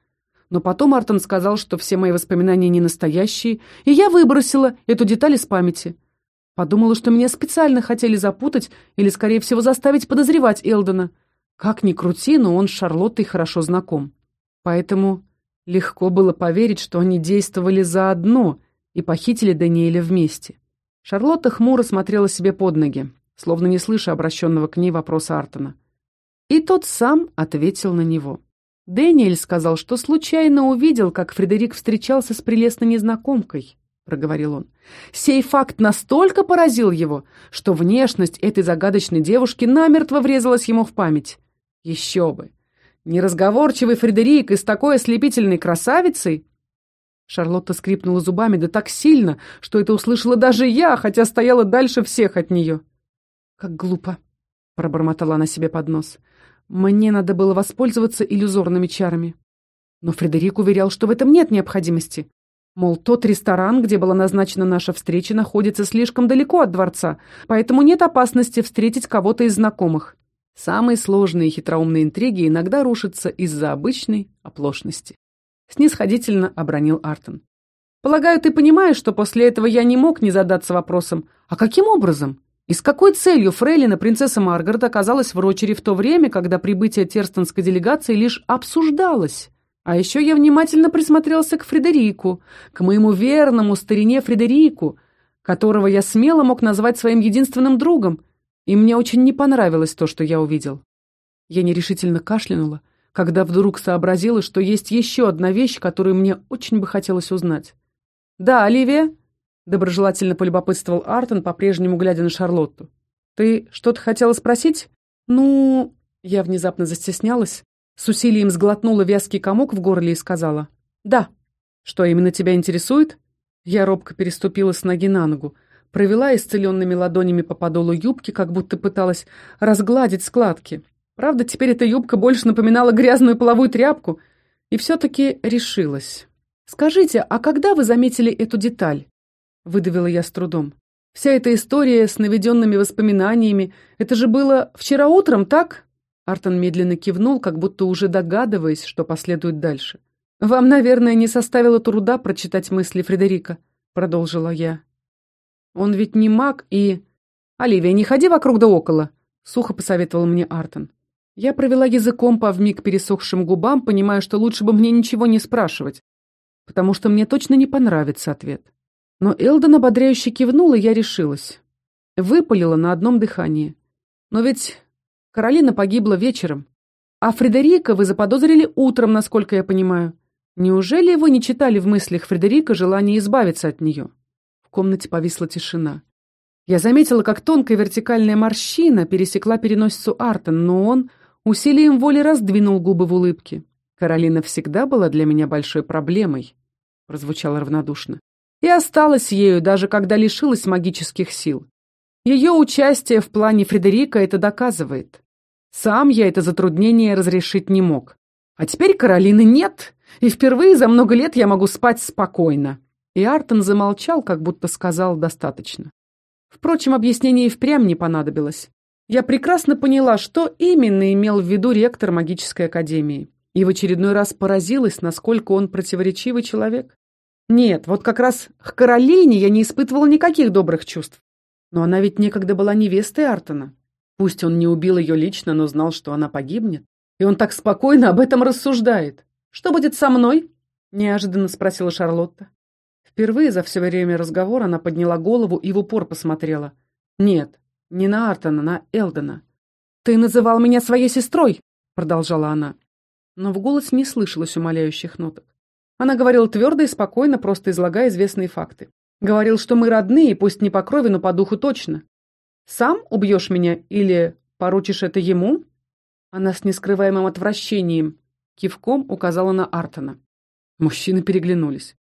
Но потом Артон сказал, что все мои воспоминания не настоящие, и я выбросила эту деталь из памяти. Подумала, что меня специально хотели запутать или, скорее всего, заставить подозревать Элдона. Как ни крути, но он с Шарлоттой хорошо знаком. Поэтому легко было поверить, что они действовали заодно и похитили Даниэля вместе. Шарлотта хмуро смотрела себе под ноги, словно не слыша обращенного к ней вопроса Артона. И тот сам ответил на него. «Дэниэль сказал, что случайно увидел, как Фредерик встречался с прелестной незнакомкой», — проговорил он. «Сей факт настолько поразил его, что внешность этой загадочной девушки намертво врезалась ему в память. Еще бы! Неразговорчивый Фредерик и с такой ослепительной красавицей!» Шарлотта скрипнула зубами да так сильно, что это услышала даже я, хотя стояла дальше всех от нее. «Как глупо!» — пробормотала она себе под нос. Мне надо было воспользоваться иллюзорными чарами. Но Фредерик уверял, что в этом нет необходимости. Мол, тот ресторан, где была назначена наша встреча, находится слишком далеко от дворца, поэтому нет опасности встретить кого-то из знакомых. Самые сложные и хитроумные интриги иногда рушатся из-за обычной оплошности. Снисходительно обронил Артон. «Полагаю, ты понимаешь, что после этого я не мог не задаться вопросом, а каким образом? И с какой целью фрейлина принцесса Маргарет оказалась в Рочере в то время, когда прибытие терстонской делегации лишь обсуждалось? А еще я внимательно присмотрелся к Фредерику, к моему верному старине Фредерику, которого я смело мог назвать своим единственным другом, и мне очень не понравилось то, что я увидел. Я нерешительно кашлянула, когда вдруг сообразила, что есть еще одна вещь, которую мне очень бы хотелось узнать. «Да, Оливия?» Доброжелательно полюбопытствовал Артон, по-прежнему глядя на Шарлотту. «Ты что-то хотела спросить?» «Ну...» Я внезапно застеснялась, с усилием сглотнула вязкий комок в горле и сказала. «Да». «Что именно тебя интересует?» Я робко переступила с ноги на ногу, провела исцеленными ладонями по подолу юбки, как будто пыталась разгладить складки. Правда, теперь эта юбка больше напоминала грязную половую тряпку, и все-таки решилась. «Скажите, а когда вы заметили эту деталь?» — выдавила я с трудом. «Вся эта история с наведенными воспоминаниями, это же было вчера утром, так?» Артон медленно кивнул, как будто уже догадываясь, что последует дальше. «Вам, наверное, не составило труда прочитать мысли Фредерика», — продолжила я. «Он ведь не маг и...» «Оливия, не ходи вокруг да около», — сухо посоветовал мне Артон. Я провела языком по вмиг пересохшим губам, понимая, что лучше бы мне ничего не спрашивать, потому что мне точно не понравится ответ. Но Элдон ободряюще кивнула, и я решилась. Выпалила на одном дыхании. Но ведь Каролина погибла вечером. А Фредерика вы заподозрили утром, насколько я понимаю. Неужели вы не читали в мыслях Фредерика желание избавиться от нее? В комнате повисла тишина. Я заметила, как тонкая вертикальная морщина пересекла переносицу Артон, но он усилием воли раздвинул губы в улыбке. «Каролина всегда была для меня большой проблемой», — прозвучало равнодушно. «И осталась ею, даже когда лишилась магических сил. Ее участие в плане Фредерика это доказывает. Сам я это затруднение разрешить не мог. А теперь Каролины нет, и впервые за много лет я могу спать спокойно». И Артон замолчал, как будто сказал «достаточно». Впрочем, объяснение и впрямь не понадобилось. Я прекрасно поняла, что именно имел в виду ректор магической академии, и в очередной раз поразилась, насколько он противоречивый человек. Нет, вот как раз к Каролине я не испытывала никаких добрых чувств. Но она ведь некогда была невестой Артона. Пусть он не убил ее лично, но знал, что она погибнет. И он так спокойно об этом рассуждает. «Что будет со мной?» — неожиданно спросила Шарлотта. Впервые за все время разговора она подняла голову и в упор посмотрела. Нет, не на Артона, на Элдена. «Ты называл меня своей сестрой!» — продолжала она. Но в голос не слышалось умоляющих ноток. Она говорила твердо и спокойно, просто излагая известные факты. Говорил, что мы родные, пусть не по крови, но по духу точно. «Сам убьешь меня или поручишь это ему?» Она с нескрываемым отвращением кивком указала на Артона. Мужчины переглянулись.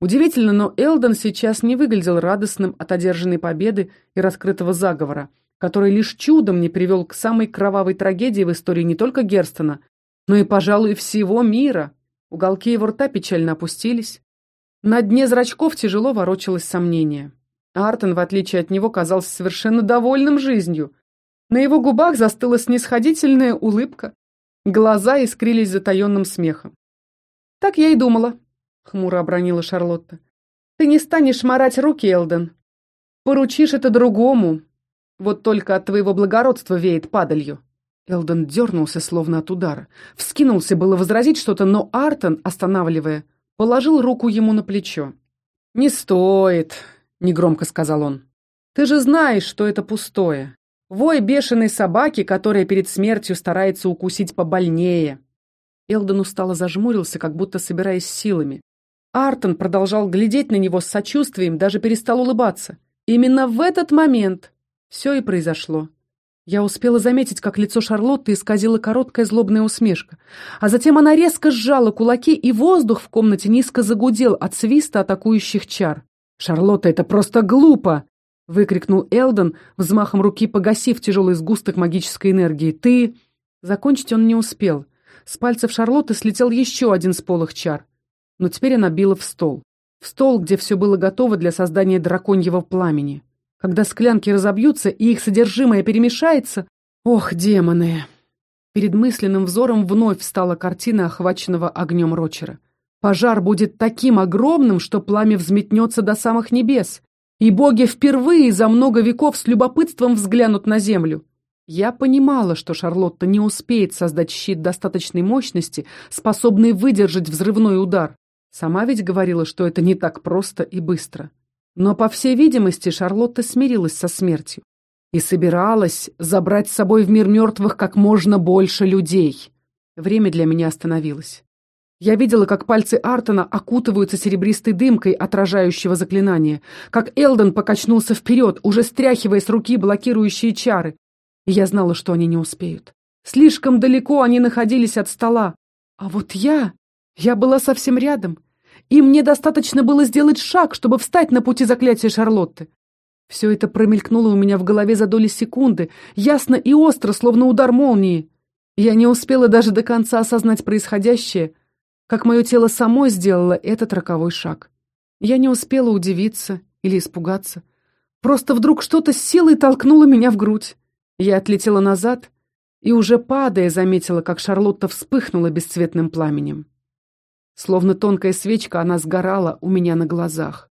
Удивительно, но Элдон сейчас не выглядел радостным от одержанной победы и раскрытого заговора, который лишь чудом не привел к самой кровавой трагедии в истории не только Герстона, но и, пожалуй, всего мира. Уголки его рта печально опустились. На дне зрачков тяжело ворочалось сомнение. Артон, в отличие от него, казался совершенно довольным жизнью. На его губах застыла снисходительная улыбка. Глаза искрились затаенным смехом. «Так я и думала», хмуро обронила Шарлотта. «Ты не станешь морать руки, Элден. Поручишь это другому. Вот только от твоего благородства веет падалью». Элден дернулся, словно от удара. Вскинулся было возразить что-то, но Артон, останавливая, положил руку ему на плечо. «Не стоит», — негромко сказал он. «Ты же знаешь, что это пустое. Вой бешеной собаки, которая перед смертью старается укусить побольнее». Элден устало зажмурился, как будто собираясь силами. Артон продолжал глядеть на него с сочувствием, даже перестал улыбаться. Именно в этот момент все и произошло. Я успела заметить, как лицо Шарлотты исказила короткая злобная усмешка. А затем она резко сжала кулаки, и воздух в комнате низко загудел от свиста атакующих чар. «Шарлотта, это просто глупо!» — выкрикнул Элдон, взмахом руки погасив тяжелый сгусток магической энергии. «Ты...» Закончить он не успел. С пальцев Шарлотты слетел еще один сполох чар но теперь она била в стол. В стол, где все было готово для создания драконьего пламени. Когда склянки разобьются и их содержимое перемешается... Ох, демоны! Перед мысленным взором вновь встала картина охваченного огнем Рочера. Пожар будет таким огромным, что пламя взметнется до самых небес, и боги впервые за много веков с любопытством взглянут на землю. Я понимала, что Шарлотта не успеет создать щит достаточной мощности, способный выдержать взрывной удар. Сама ведь говорила, что это не так просто и быстро. Но, по всей видимости, Шарлотта смирилась со смертью и собиралась забрать с собой в мир мертвых как можно больше людей. Время для меня остановилось. Я видела, как пальцы Артона окутываются серебристой дымкой отражающего заклинания, как Элден покачнулся вперед, уже стряхивая с руки блокирующие чары. И я знала, что они не успеют. Слишком далеко они находились от стола. А вот я... Я была совсем рядом, и мне достаточно было сделать шаг, чтобы встать на пути заклятия Шарлотты. Все это промелькнуло у меня в голове за доли секунды, ясно и остро, словно удар молнии. Я не успела даже до конца осознать происходящее, как мое тело само сделало этот роковой шаг. Я не успела удивиться или испугаться. Просто вдруг что-то с силой толкнуло меня в грудь. Я отлетела назад и, уже падая, заметила, как Шарлотта вспыхнула бесцветным пламенем. Словно тонкая свечка, она сгорала у меня на глазах.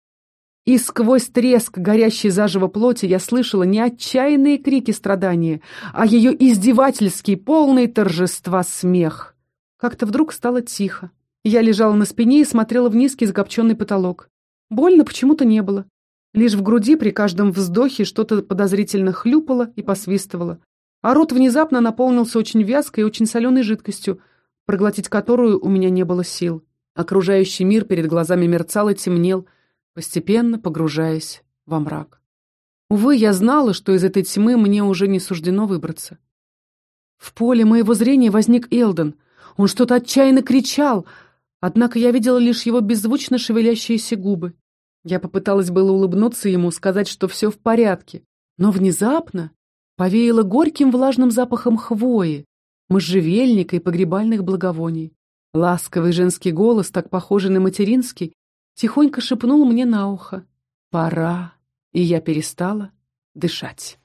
И сквозь треск горящей заживо плоти я слышала не отчаянные крики страдания, а ее издевательский, полный торжества смех. Как-то вдруг стало тихо. Я лежала на спине и смотрела в низкий закопченный потолок. Больно почему-то не было. Лишь в груди при каждом вздохе что-то подозрительно хлюпало и посвистывало. А рот внезапно наполнился очень вязкой и очень соленой жидкостью, проглотить которую у меня не было сил. Окружающий мир перед глазами мерцал и темнел, постепенно погружаясь во мрак. Увы, я знала, что из этой тьмы мне уже не суждено выбраться. В поле моего зрения возник Элден. Он что-то отчаянно кричал, однако я видела лишь его беззвучно шевелящиеся губы. Я попыталась было улыбнуться ему, сказать, что все в порядке, но внезапно повеяло горьким влажным запахом хвои, можжевельника и погребальных благовоний. Ласковый женский голос, так похожий на материнский, тихонько шепнул мне на ухо «Пора», и я перестала дышать.